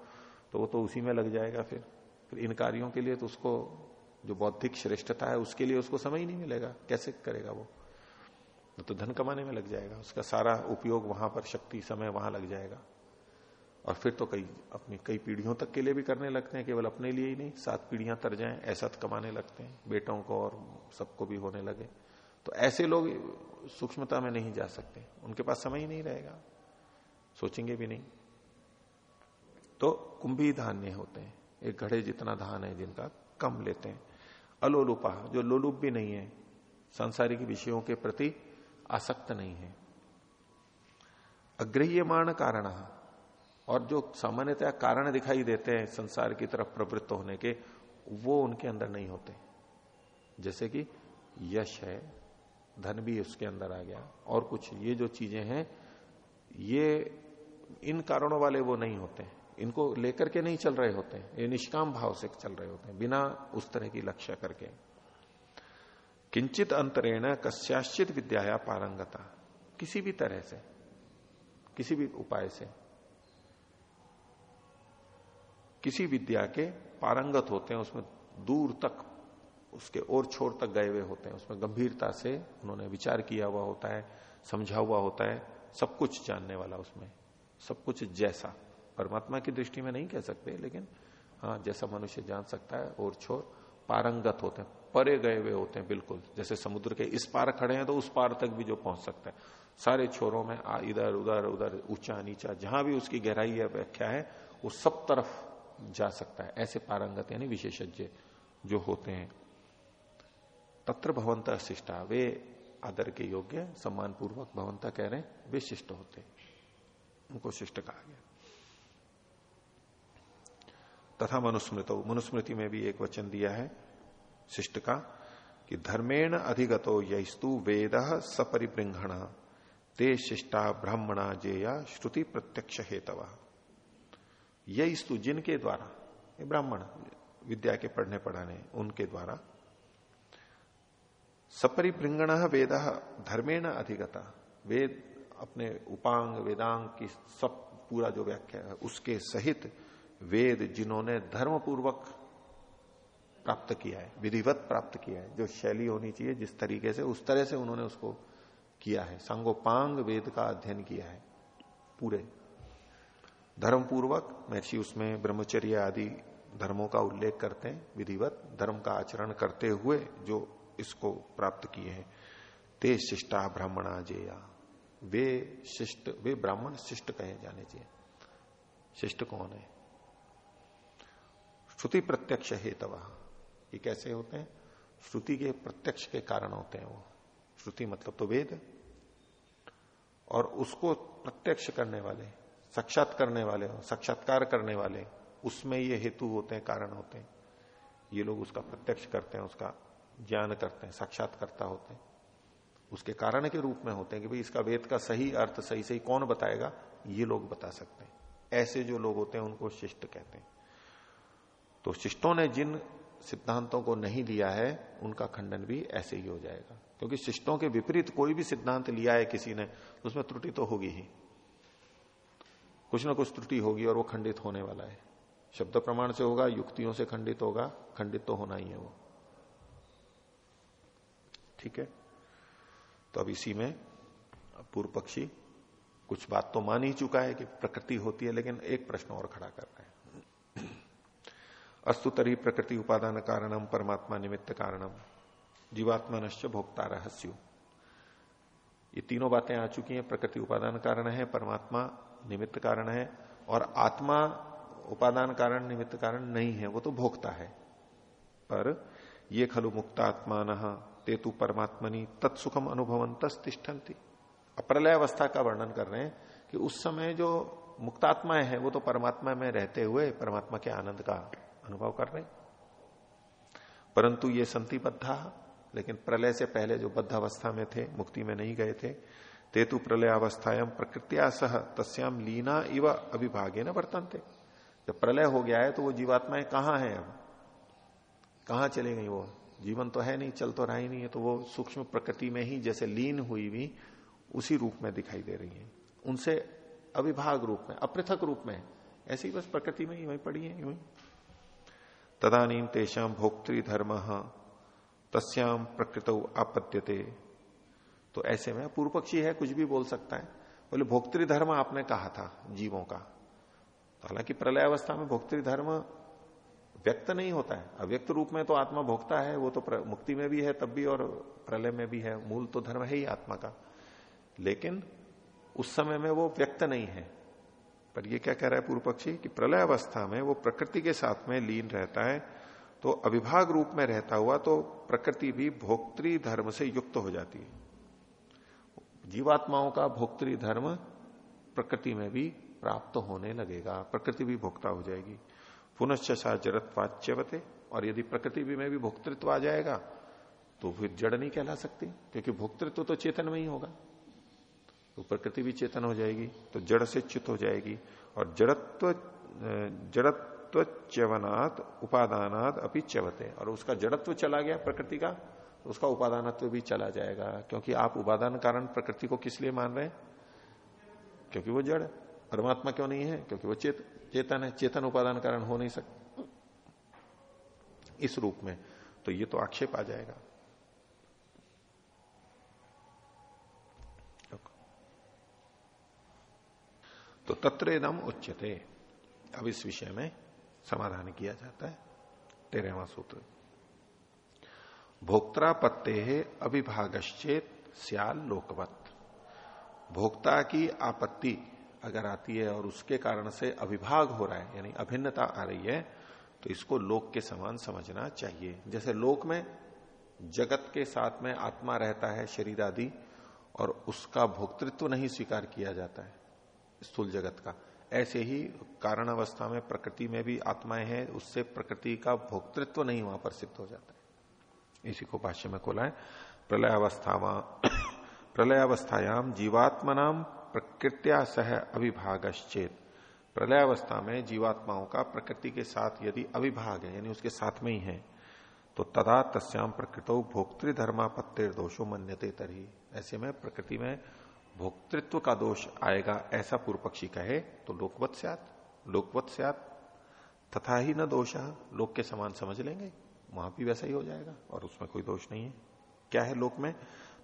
तो वो तो उसी में लग जाएगा फिर। फिर इन कार्यों के लिए तो उसको, जो बौद्धिक श्रेष्ठता है, उसके लिए उसको समय ही नहीं मिलेगा। कैसे करेगा वो? तो धन कमाने में लग जाएगा, उसका सारा उपयोग वहाँ पर, शक्ति समय वहाँ लग जाएगा। और फिर तो कई, अपनी, कई पीढ़ियों तक के लिए भी करने लगते हैं, केवल अपने लिए ही नहीं, सात पीढ़ियाँ तर जाएँ, ऐसा तो कमाने लगते हैं, बेटों को और सबको भी होने लगे। तो ऐसे लोग सूक्ष्मता में नहीं जा सकते। उनके पास समय ही नहीं रहेगा। सोचेंगे भी नहीं। तो कुंभी धान्य होते हैं। एक घड़े जितना धान है जिनका कम लेते हैं। अलोलुपा, जो लोलुप भी नहीं है, सांसारिक विषयों के प्रति आसक्त नहीं है। अग्रह्यमाण कारण, और जो सामान्यतः कारण दिखाई देते हैं संसार की तरफ़ प्रवृत्त होने के, वो उनके अंदर नहीं होते। जैसे कि यश है धन भी उसके अंदर आ गया। और कुछ ये जो चीज़ें हैं, ये इन कारणों वाले वो नहीं होते इनको लेकर के नहीं चल रहे होते ये निष्काम भाव से चल रहे होते हैं, बिना उस तरह की लक्ष्य करके। किंचित अंतरेण कश्याश्चित विद्या पारंगता। किसी भी तरह से, किसी भी उपाय से। किसी विद्या के पारंगत होते हैं, उसमें दूर तक उसके और छोर तक गए हुए होते हैं। उसमें गंभीरता से उन्होंने विचार किया हुआ होता है, समझा हुआ होता है, सब कुछ जानने वाला उसमें, सब कुछ जैसा। परमात्मा की दृष्टि में नहीं कह सकते, लेकिन हाँ जैसा मनुष्य जान सकता है, और छोर पारंगत होते हैं, परे गए हुए होते हैं, बिल्कुल। जैसे समुद्र के इस पार खड़े हैं तो उस पार तक भी जो पहुँच सकता है। सारे छोरों में इधर, उधर उधर, ऊँचा, नीचा, जहाँ भी उसकी गहराई है व्याख्या है, वो सब तरफ़ जा सकता है। ऐसे पारंगत यानी विशेषज्ञ जो होते हैं। तत्र भवंत शिष्टा वे आदर के योग्य सम्मान पूर्वक भवंता कह रहे हैं, वे शिष्ट होते उनको शिष्ट कहा गया। तथा मनुस्मृत। मनुस्मृति में भी एक वचन दिया है, शिष्ट का, कि धर्मेण अधिगतो यस्तु वेद सपरिबृंहण, ते शिष्टा ब्राह्मणा जेया श्रुति प्रत्यक्ष हेतव यस्तु जिनके द्वारा ब्राह्मण, विद्या के पढ़ने पढ़ाने, उनके द्वारा सपरिबृंगण वेद धर्मेण अधिगता। वेद अपने उपांग, वेदांग की सब पूरा जो व्याख्या है, उसके सहित वेद जिन्होंने धर्म पूर्वक प्राप्त किया है, विधिवत प्राप्त किया है, जो शैली होनी चाहिए, जिस तरीके से, उस तरह से उन्होंने उसको किया है। सांगोपांग वेद का अध्ययन किया है, पूरे। धर्म पूर्वक महर्षि उसमें ब्रह्मचर्य आदि धर्मों का उल्लेख करते हैं, विधिवत धर्म का आचरण करते हुए, जो इसको प्राप्त किए हैं। ते शिष्टा ब्राह्मणा जेया। वे शिष्ट, वे ब्राह्मण शिष्ट कहे जाने चाहिए। शिष्ट कौन है? श्रुति प्रत्यक्ष हेतव। ये कैसे होते हैं? श्रुति के प्रत्यक्ष के कारण होते हैं वो। श्रुति मतलब तो वेद। और उसको प्रत्यक्ष करने वाले, साक्षात करने वाले साक्षात्कार करने वाले, उसमें ये हेतु होते हैं, कारण होते हैं। ये लोग उसका प्रत्यक्ष करते हैं, उसका ज्ञान करते हैं साक्षात्कर्ता होते हैं। उसके कारण के रूप में होते हैं कि भाई इसका वेद का सही अर्थ सही सही कौन बताएगा? ये लोग बता सकते हैं। ऐसे जो लोग होते हैं, उनको शिष्ट कहते हैं। तो शिष्टों ने जिन सिद्धांतों को नहीं लिया है, उनका खंडन भी ऐसे ही हो जाएगा। क्योंकि शिष्टों के विपरीत कोई भी सिद्धांत लिया है किसी ने तो उसमें त्रुटि तो होगी ही। कुछ ना कुछ त्रुटि होगी और वो खंडित होने वाला है। शब्द प्रमाण से होगा, युक्तियों से खंडित होगा, खंडित तो होना ही है वो। ठीक है? तो अब इसी में पूर्व पक्षी कुछ बात तो मान ही चुका है कि प्रकृति होती है, लेकिन एक प्रश्न और खड़ा कर रहे हैं। अस्तु तरी प्रकृति उपादान कारणम, परमात्मा निमित्त कारणम जीवात्मा नश्च भोक्ता रहस्यु। ये तीनों बातें आ चुकी हैं। प्रकृति उपादान कारण है, परमात्मा निमित्त कारण है, और आत्मा उपादान कारण, निमित्त कारण नहीं है, वो तो भोक्ता है। पर ये खलु तेतु परमात्मनि तत्सुखम अनुभवंत तिष्ठन्ति। अप्रलय अवस्था का वर्णन कर रहे हैं कि उस समय जो मुक्तात्माएँ हैं, वो तो परमात्मा में रहते हुए परमात्मा के आनंद का अनुभव कर रहे परंतु ये संति बद्धा लेकिन प्रलय से पहले जो बद्ध अवस्था में थे, मुक्ति में नहीं गए थे तेतु प्रलय अवस्थायाम प्रकृतिया सह तस्याम लीना इव अभिभागे न वर्तनते। जब प्रलय हो गया है तो वो जीवात्माएँ कहाँ है अब? कहाँ चले गई वो? जीवन तो है नहीं, चल तो रहा ही नहीं है तो वो सूक्ष्म प्रकृति में ही जैसे लीन हुई हुई उसी रूप में दिखाई दे रही है। उनसे अविभाग रूप में, अपृथक रूप में ऐसी बस प्रकृति में ही वही पड़ी है, यूँ तदानीम तेषाम भोक्तृ धर्म तस्याम प्रकृत आपत्त्यते तो ऐसे में पूर्व पक्षी है, कुछ भी बोल सकता है। बोले, भोक्तृ धर्म आपने कहा था जीवों का। तो हालाँकि प्रलय अवस्था में भोक्तृ धर्म व्यक्त नहीं होता है। अव्यक्त रूप में तो आत्मा भोगता है, वो तो मुक्ति में भी है तब भी, और प्रलय में भी है। मूल तो धर्म है ही आत्मा का। लेकिन उस समय में वो व्यक्त नहीं है। पर ये क्या कह रहा है पूर्व पक्षी? कि प्रलय अवस्था में वो प्रकृति के साथ में लीन रहता है तो अविभाग रूप में रहता हुआ तो प्रकृति भी भोक्तृ धर्म से युक्त हो जाती है। जीवात्माओं का भोक्तृ धर्म प्रकृति में भी प्राप्त होने लगेगा, प्रकृति भी भोक्ता हो जाएगी। पुनश्च सा जड़त्वाच्यवते, और यदि प्रकृति भी में भी भोक्तृत्व आ जाएगा तो फिर जड़ नहीं कहला सकती, क्योंकि भोक्तृत्व तो चेतन में ही होगा। तो प्रकृति भी चेतन हो जाएगी तो जड़ से च्युत हो जाएगी, और जड़त्व जड़त्व च्यवनात् उपादानात अपनी च्यवते। और उसका जड़त्व चला गया प्रकृति का तो उसका उपादानत्व भी चला जाएगा, क्योंकि आप उपादान कारण प्रकृति को किस लिए मान रहे हैं? क्योंकि वो जड़ परमात्मा क्यों नहीं है? क्योंकि वो चेत। चेतन है, चेतन उपादान कारण हो नहीं सकता इस रूप में। तो ये तो आक्षेप आ जाएगा। तो तत्रेदम उच्चते अब इस विषय में समाधान किया जाता है। तेरहवा सूत्र। भोक्तापत्ते अभिभागश्चेत सियाल लोकवत भोक्ता की आपत्ति अगर आती है और उसके कारण से अभिभाग हो रहा है, यानी अभिन्नता आ रही है तो इसको लोक के समान समझना चाहिए। जैसे लोक में जगत के साथ में आत्मा रहता है, शरीर आदि, और उसका भोक्तृत्व नहीं स्वीकार किया जाता है, स्थूल जगत का। ऐसे ही कारण अवस्था में, प्रकृति में भी आत्माएँ हैं, उससे प्रकृति का भोक्तृत्व नहीं वहाँ पर सिद्ध हो जाता है। इसी को भाष्य में खोला है प्रलय अवस्था प्रलय अवस्थायाम जीवात्मनाम प्रकृत्या सह अविभागश्चेत। प्रलय अवस्था में जीवात्माओं का प्रकृति के साथ यदि अविभाग है, यानी उसके साथ में ही है तो तदा तस्याम प्रकृतो भोक्तृ धर्मापत्तिर दोषो मन्यते तरी ऐसे में प्रकृति में भोक्तृत्व का दोष आएगा, ऐसा पूर्व पक्षी कहे तो लोकवत स्यात लोकवत स्यात। तथा ही न दोष, लोक के समान समझ लेंगे, वहाँ भी वैसा ही हो जाएगा, और उसमें कोई दोष नहीं है। क्या है लोक में?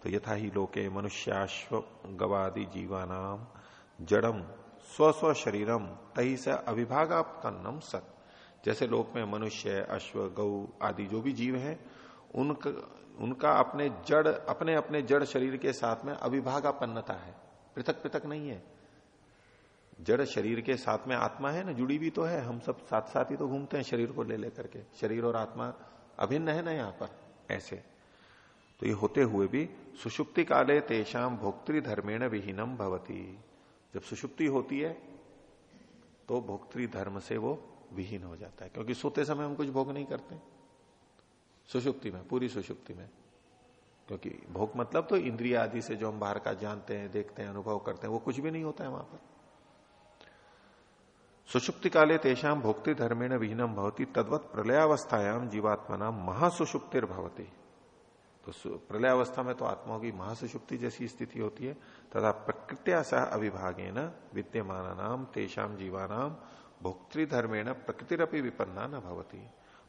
तो यथा ही लोके मनुष्याश्व गवादि जीवानाम जड़म स्व स्व शरीरम तही से अविभागापन्नम सत। जैसे लोक में मनुष्य, अश्व, गौ आदि जो भी जीव हैं, उनका उनका अपने जड़, अपने अपने जड़ शरीर के साथ में अविभागापन्नता है। पृथक पृथक नहीं है। जड़ शरीर के साथ में आत्मा है ना, जुड़ी भी तो है। हम सब साथ साथ ही तो घूमते हैं शरीर को ले लेकर के। शरीर और आत्मा अभिन्न है ना यहाँ पर? ऐसे। तो ये होते हुए भी सुषुप्ति काले तेषाम भोक्तृ धर्मेण विहीनम भवती। जब सुषुप्ति होती है तो भोक्तृ धर्म से वो विहीन हो जाता है, क्योंकि सोते समय हम कुछ भोग नहीं करते। सुषुप्ति में, पूरी सुषुप्ति में। क्योंकि भोग मतलब तो इंद्रिय आदि से जो हम बाहर का जानते हैं, देखते हैं, अनुभव करते हैं, वो कुछ भी नहीं होता है वहाँ पर। सुषुप्ति काले तेषाम भोक्ति धर्मेण विहीनम भवती, तद्वत प्रलयावस्थायाम जीवात्मा महासुषुप्तिर भवती तो प्रलयावस्था में तो आत्माओं की महासुषुप्ति जैसी स्थिति होती है, तथा प्रकृत्या सह अविभागे न विद्यमान नाम तेषाम जीवानाम भोक्तृधर्मेण प्रकृतिरपि विपन्ना न भवती।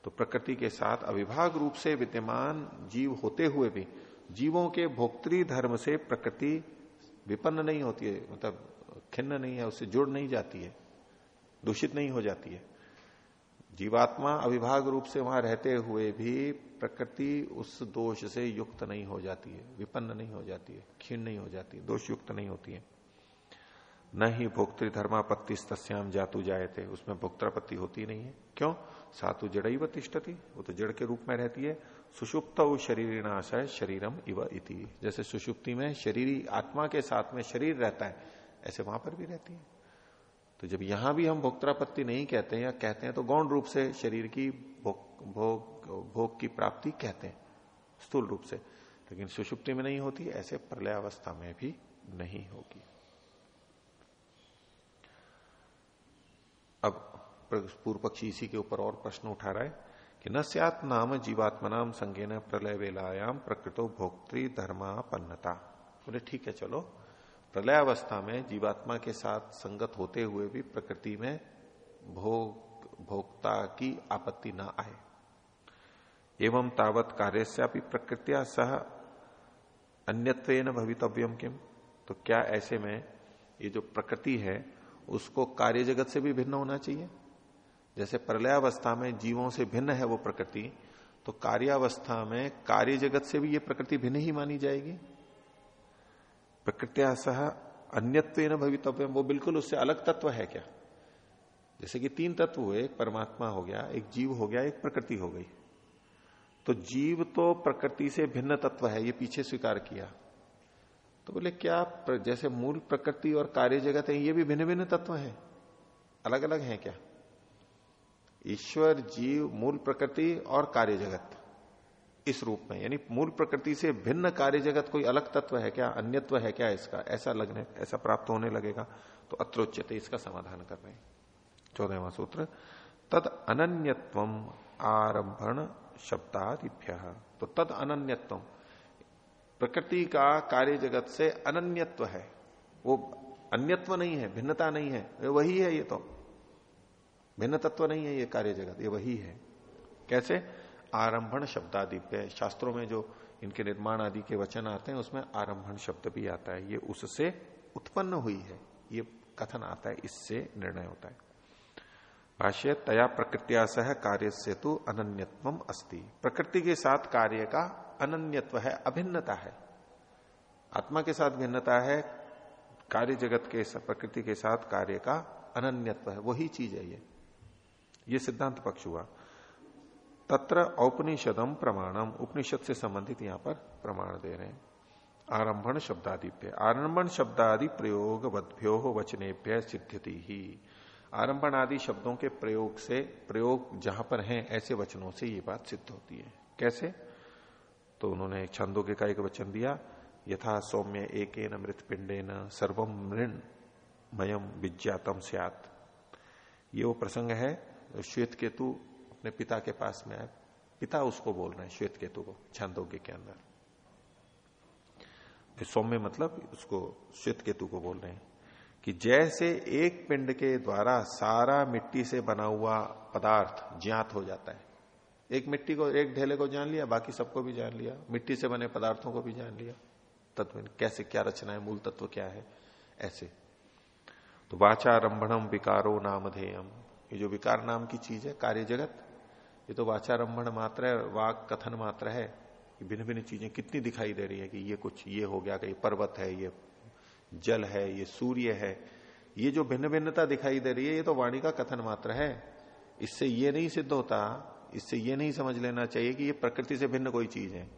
तो प्रकृति के साथ अविभाग रूप से विद्यमान जीव होते हुए भी जीवों के भोक्तृ धर्म से प्रकृति विपन्न नहीं होती है मतलब खिन्न नहीं है, उससे जुड़ नहीं जाती है, दूषित नहीं हो जाती है। जीवात्मा अविभाग रूप से वहाँ रहते हुए भी प्रकृति उस दोष से युक्त नहीं हो जाती है, विपन्न नहीं हो जाती है क्षीण नहीं हो जाती दोष युक्त नहीं होती है। न ही भोक्तृ धर्मापत्ति तस्याम जातु जाए थे उसमें भोक्तापत्ति होती नहीं है। क्यों? सातु जड़ ही तिष्ठती, वो तो जड़ के रूप में रहती है। सुषुप्त शरीर नाशय शरीरम इव इति। जैसे सुषुप्ति में शरीर आत्मा के साथ में शरीर रहता है, ऐसे वहाँ पर भी रहती है। तो जब यहाँ भी हम भोक्तापत्ति नहीं कहते हैं या कहते हैं तो गौण रूप से शरीर की भोग भोग भोग की प्राप्ति कहते हैं, स्थूल रूप से। लेकिन सुषुप्ति में नहीं होती, ऐसे प्रलय अवस्था में भी नहीं होगी। अब पूर्व पक्षी इसी के ऊपर और प्रश्न उठा रहा है कि न सियात नाम जीवात्मनाम संज्ञ प्रलय वेलायाम प्रकृतो भोक्तृ धर्मापन्नता। बोले, ठीक है, चलो प्रलय अवस्था में जीवात्मा के साथ संगत होते हुए भी प्रकृति में भोग, भोक्ता की आपत्ति ना आए। एवं तावत कार्य से प्रकृतिया सह अन्यत्व भवितव्यम किम? तो क्या ऐसे में ये जो प्रकृति है, उसको कार्य जगत से भी भिन्न होना चाहिए? जैसे प्रलयावस्था में जीवों से भिन्न है वो प्रकृति तो कार्यावस्था में कार्य जगत से भी ये प्रकृति भिन्न ही मानी जाएगी? प्रकृत्या सह अन्यत्व भवितव्य। वो बिल्कुल उससे अलग तत्व है क्या? जैसे कि तीन तत्व हुए, एक परमात्मा हो गया, एक जीव हो गया, एक प्रकृति हो गई। तो जीव तो प्रकृति से भिन्न तत्व है, ये पीछे स्वीकार किया। तो बोले, क्या जैसे मूल प्रकृति और कार्य जगत है, ये भी भिन्न भिन्न तत्व है? अलग अलग है क्या? ईश्वर, जीव, मूल प्रकृति और कार्य जगत। इस रूप में, यानी मूल प्रकृति से भिन्न कार्य जगत कोई अलग तत्व है क्या, अन्यत्व है क्या इसका, ऐसा लगने ऐसा प्राप्त होने लगेगा तो अत्रोच्यते इसका समाधान कर रहे हैं। चौदहवा सूत्र तद अनन्यत्व आरंभण शब्दादिभ्य। तो तद अनन्यत्व, प्रकृति का कार्य जगत से अनन्यत्व है, वो अन्यत्व नहीं है, भिन्नता नहीं है वही है ये तो। भिन्न तत्व नहीं है ये कार्य जगत, ये वही है। कैसे? आरंभण शब्दादिव्य शास्त्रों में जो इनके निर्माण आदि के वचन आते हैं, उसमें आरंभण शब्द भी आता है। ये उससे उत्पन्न हुई है। ये कथन आता है, इससे निर्णय होता है। भाष्य, तया प्रकृतिया सह कार्य से तो अनन्यत्व अस्ति। प्रकृति के साथ कार्य का अनन्यत्व है, अभिन्नता है। आत्मा के साथ भिन्नता है, कार्य जगत के प्रकृति के साथ कार्य का अनन्यत्व है। वही चीज़ है ये। ये सिद्धांत पक्ष हुआ। तत्र औपनिषदम प्रमाणम उपनिषद से संबंधित यहाँ पर प्रमाण दे रहे हैं। आरंभण शब्दादिप्य आरंभण शब्दादि प्रयोग वद्भ्यो वचनेभ्य सिद्धति ही। आरंभण आदि शब्दों के प्रयोग से, प्रयोग जहाँ पर हैं, ऐसे वचनों से ये बात सिद्ध होती है। कैसे? तो उन्होंने छंदों का एक वचन दिया, यथा सौम्य एक मृत पिंडे न सर्वम मृण मयम विज्ञातम सियात। ये वो प्रसंग है, श्वेत केतु अपने पिता के पास में आए पिता उसको बोल रहे हैं श्वेत केतु को, छंदोग्य के अंदर। सौम्य मतलब उसको श्वेत केतु को बोल रहे हैं कि जैसे एक पिंड के द्वारा सारा मिट्टी से बना हुआ पदार्थ ज्ञात हो जाता है। एक मिट्टी को, एक ढेले को जान लिया, बाकी सबको भी जान लिया, मिट्टी से बने पदार्थों को भी जान लिया। तत्व कैसे, क्या रचना है, मूल तत्व क्या है? ऐसे। तो वाचारंभम विकारो नामधेयम। ये जो विकार नाम की चीज़ है, कार्य जगत ये तो वाचारंभण मात्र है, वाक कथन मात्र है। भिन्न भिन्न चीज़ें कितनी दिखाई दे रही है कि ये कुछ, ये हो गया कि पर्वत है, ये जल है, ये सूर्य है। ये जो भिन्न भिन्नता दिखाई दे रही है, ये तो वाणी का कथन मात्र है। इससे ये नहीं सिद्ध होता, इससे ये नहीं समझ लेना चाहिए कि ये प्रकृति से भिन्न कोई चीज़ है।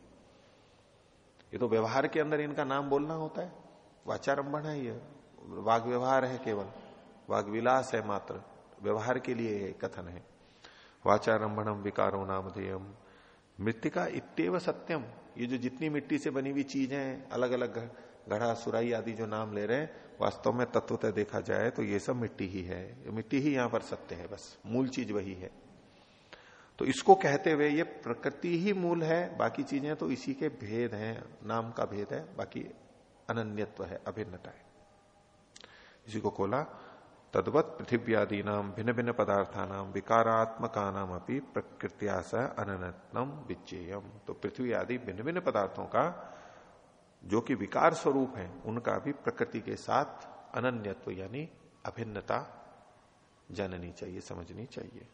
ये तो व्यवहार के अंदर इनका नाम बोलना होता है। वाचारंभण है ये। वाग व्यवहार है केवल। वाग विलास है मात्र। व्यवहार के लिए कथन है। वाचारंभणम विकारो नामधेयम मृतिका इतव सत्यम। ये जो जितनी मिट्टी से बनी हुई चीज़ें अलग अलग घड़ा, सुराई आदि जो नाम ले रहे हैं, वास्तव में तत्वतः देखा जाए तो ये सब मिट्टी ही है। मिट्टी ही यहाँ पर सत्य है बस। मूल चीज़ वही है। तो इसको कहते हुए ये प्रकृति ही मूल है, बाकी चीज़ें तो इसी के भेद हैं, नाम का भेद है, बाकी अनन्यत्व है, अभिन्नता है। इसी को खोला तद्वत पृथिव्यादी नाम भिन्न भिन्न पदार्थानाम विकारात्मका नाम अपनी प्रकृतिया सह अननतम विचेयम तो पृथ्वी आदि भिन्न भिन्न पदार्थों का, जो कि विकार स्वरूप है, उनका भी प्रकृति के साथ अनन्यत्व यानी अभिन्नता जाननी चाहिए, समझनी चाहिए।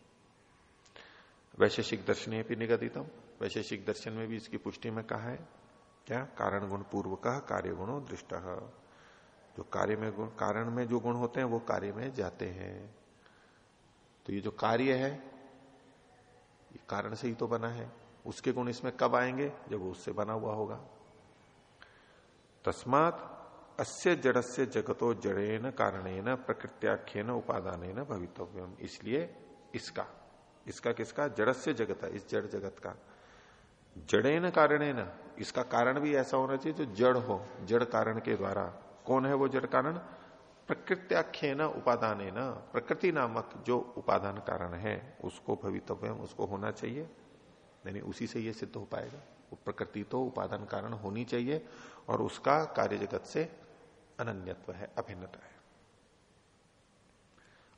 वैशेषिक दर्शन भी निगदितम। वैशेषिक दर्शन में भी इसकी पुष्टि में कहा है। क्या? कारण गुण पूर्व का कार्य गुणों दृष्ट। जो कार्य में गुण, कारण में जो गुण होते हैं, वो कार्य में जाते हैं। तो ये जो कार्य है, ये कारण से ही तो बना है। उसके गुण इसमें कब आएँगे? जब उससे बना हुआ होगा। तस्मात अस्य जड़स्य जगतो जड़ेन कारणेन, प्रकृत्याख्यन उपादान भवितव्यम। इसलिए इसका इसका किसका? जड़स्य जगत है, इस जड़ जगत का। जड़ेन कारणेन, इसका कारण भी ऐसा होना चाहिए जो जड़ हो, जड़ कारण के द्वारा। कौन है वो जड़ कारण? प्रकृत्याख्य न उपादान न प्रकृति नामक जो उपादान कारण है, उसको भवितव्य उसको होना चाहिए। यानी उसी से ये सिद्ध हो पाएगा। वो प्रकृति तो उपादान कारण होनी चाहिए और उसका कार्य जगत से अनन्यत्व है, अभिन्नता है।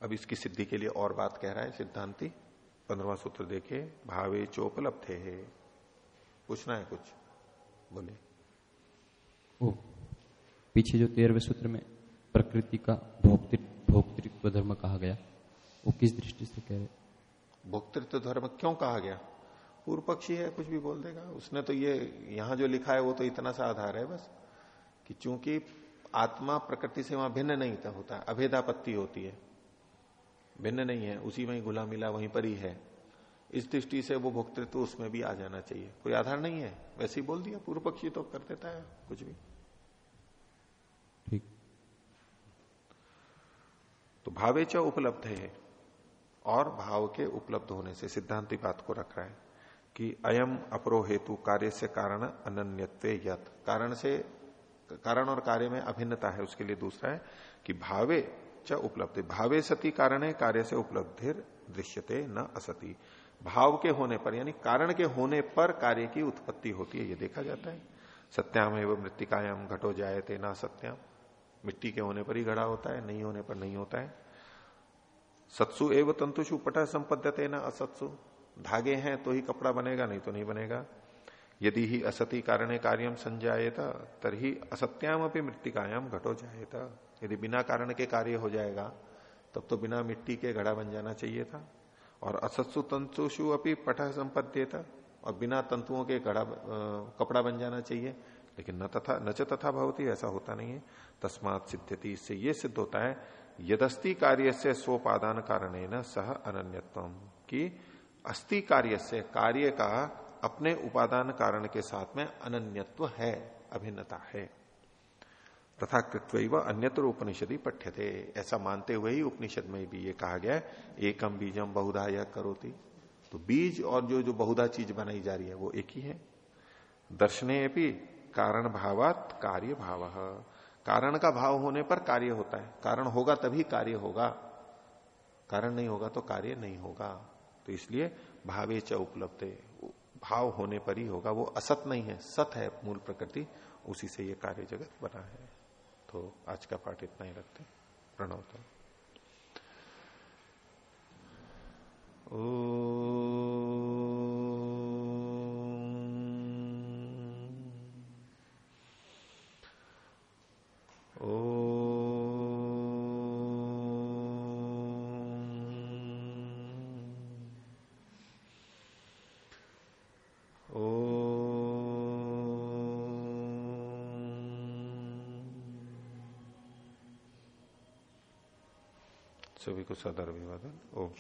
अब इसकी सिद्धि के लिए और बात कह रहा है सिद्धांति। पंद्रवा सूत्र देखे भावे चोपलब्ध। है पूछना है कुछ? बोले पीछे जो तेरहवें सूत्र में प्रकृति का भोक्तृत्व भोक्तृत्व धर्म कहा गया, वो किस दृष्टि से कह रहे भोक्तृत्व धर्म क्यों कहा गया? पूर्व पक्षी है, कुछ भी बोल देगा। उसने तो ये, यहाँ जो लिखा है, वो तो इतना सा आधार है बस, कि चूँकि आत्मा प्रकृति से वहाँ भिन्न नहीं था, होता अभेदापत्ति होती है। भिन्न नहीं है, उसी में ही घुला मिला वहीं पर ही है। इस दृष्टि से वो भोक्तृत्व उसमें भी आ जाना चाहिए। कोई आधार नहीं है, वैसे ही बोल दिया, पूर्व पक्षी तो कर देता है, कुछ भी। तो भावे च उपलब्ध है। और भाव के उपलब्ध होने से सिद्धांति बात को रख रहा है कि अयम अपरो हेतु कार्य से कारण अनन्यत्व यत। कारण से, कारण और कार्य में अभिन्नता है, उसके लिए दूसरा है कि भावे च उपलब्ध भावे सती कारण है, कार्य से उपलब्धि दृश्यते न असती। भाव के होने पर, यानी कारण के होने पर कार्य की उत्पत्ति होती है, ये देखा जाता है। सत्याम एवं मृतिकायाम घटो जाए थे ना सत्याम। मिट्टी के होने पर ही घड़ा होता है, नहीं होने पर नहीं होता है। सत्सु एवं तंतुषु पट संपद्यते ना असत्सु। धागे हैं तो ही कपड़ा बनेगा, नहीं तो नहीं बनेगा। यदि ही असती कारण कार्यम संजाएता तरही असत्याम अपनी मृतिकायाम घटो जाएता यदि बिना कारण के कार्य हो जाएगा, तब तो बिना मिट्टी के घड़ा बन जाना चाहिए था। और असत्सु तंतुषु अपनी पट संपद्यता, और बिना तंतुओं के घड़ा कपड़ा बन जाना चाहिए। लेकिन न तथा न तथा भवती, ऐसा होता नहीं है। तस्मात सिद्धति इससे ये सिद्ध होता है, यदस्ति कार्य से स्वपादान कारण न सह अनन्यत्व, की अस्थि कार्य से कार्य का अपने उपादान कारण के साथ में अनन्यत्व है, अभिन्नता है। तथा कृत्व अन्यत्र उपनिषद ही थे ऐसा मानते हुए ही उपनिषद में भी ये कहा गया एकम बीजम बहुधा यह करोती। तो बीज और जो जो बहुधा चीज़ बनाई जा रही है, वो एक ही है। दर्शने भी कारण भावात कार्य भाव कारण का भाव होने पर कार्य होता है। कारण होगा तभी कार्य होगा। कारण नहीं होगा तो कार्य नहीं होगा। तो इसलिए भावे च उपलब्ध। भाव होने पर ही होगा। वो असत नहीं है। सत है मूल प्रकृति। उसी से ये कार्य जगत बना है। तो आज का पाठ इतना ही रखते प्रणव तो। ओ सभी को सदर अभिवादन ओम।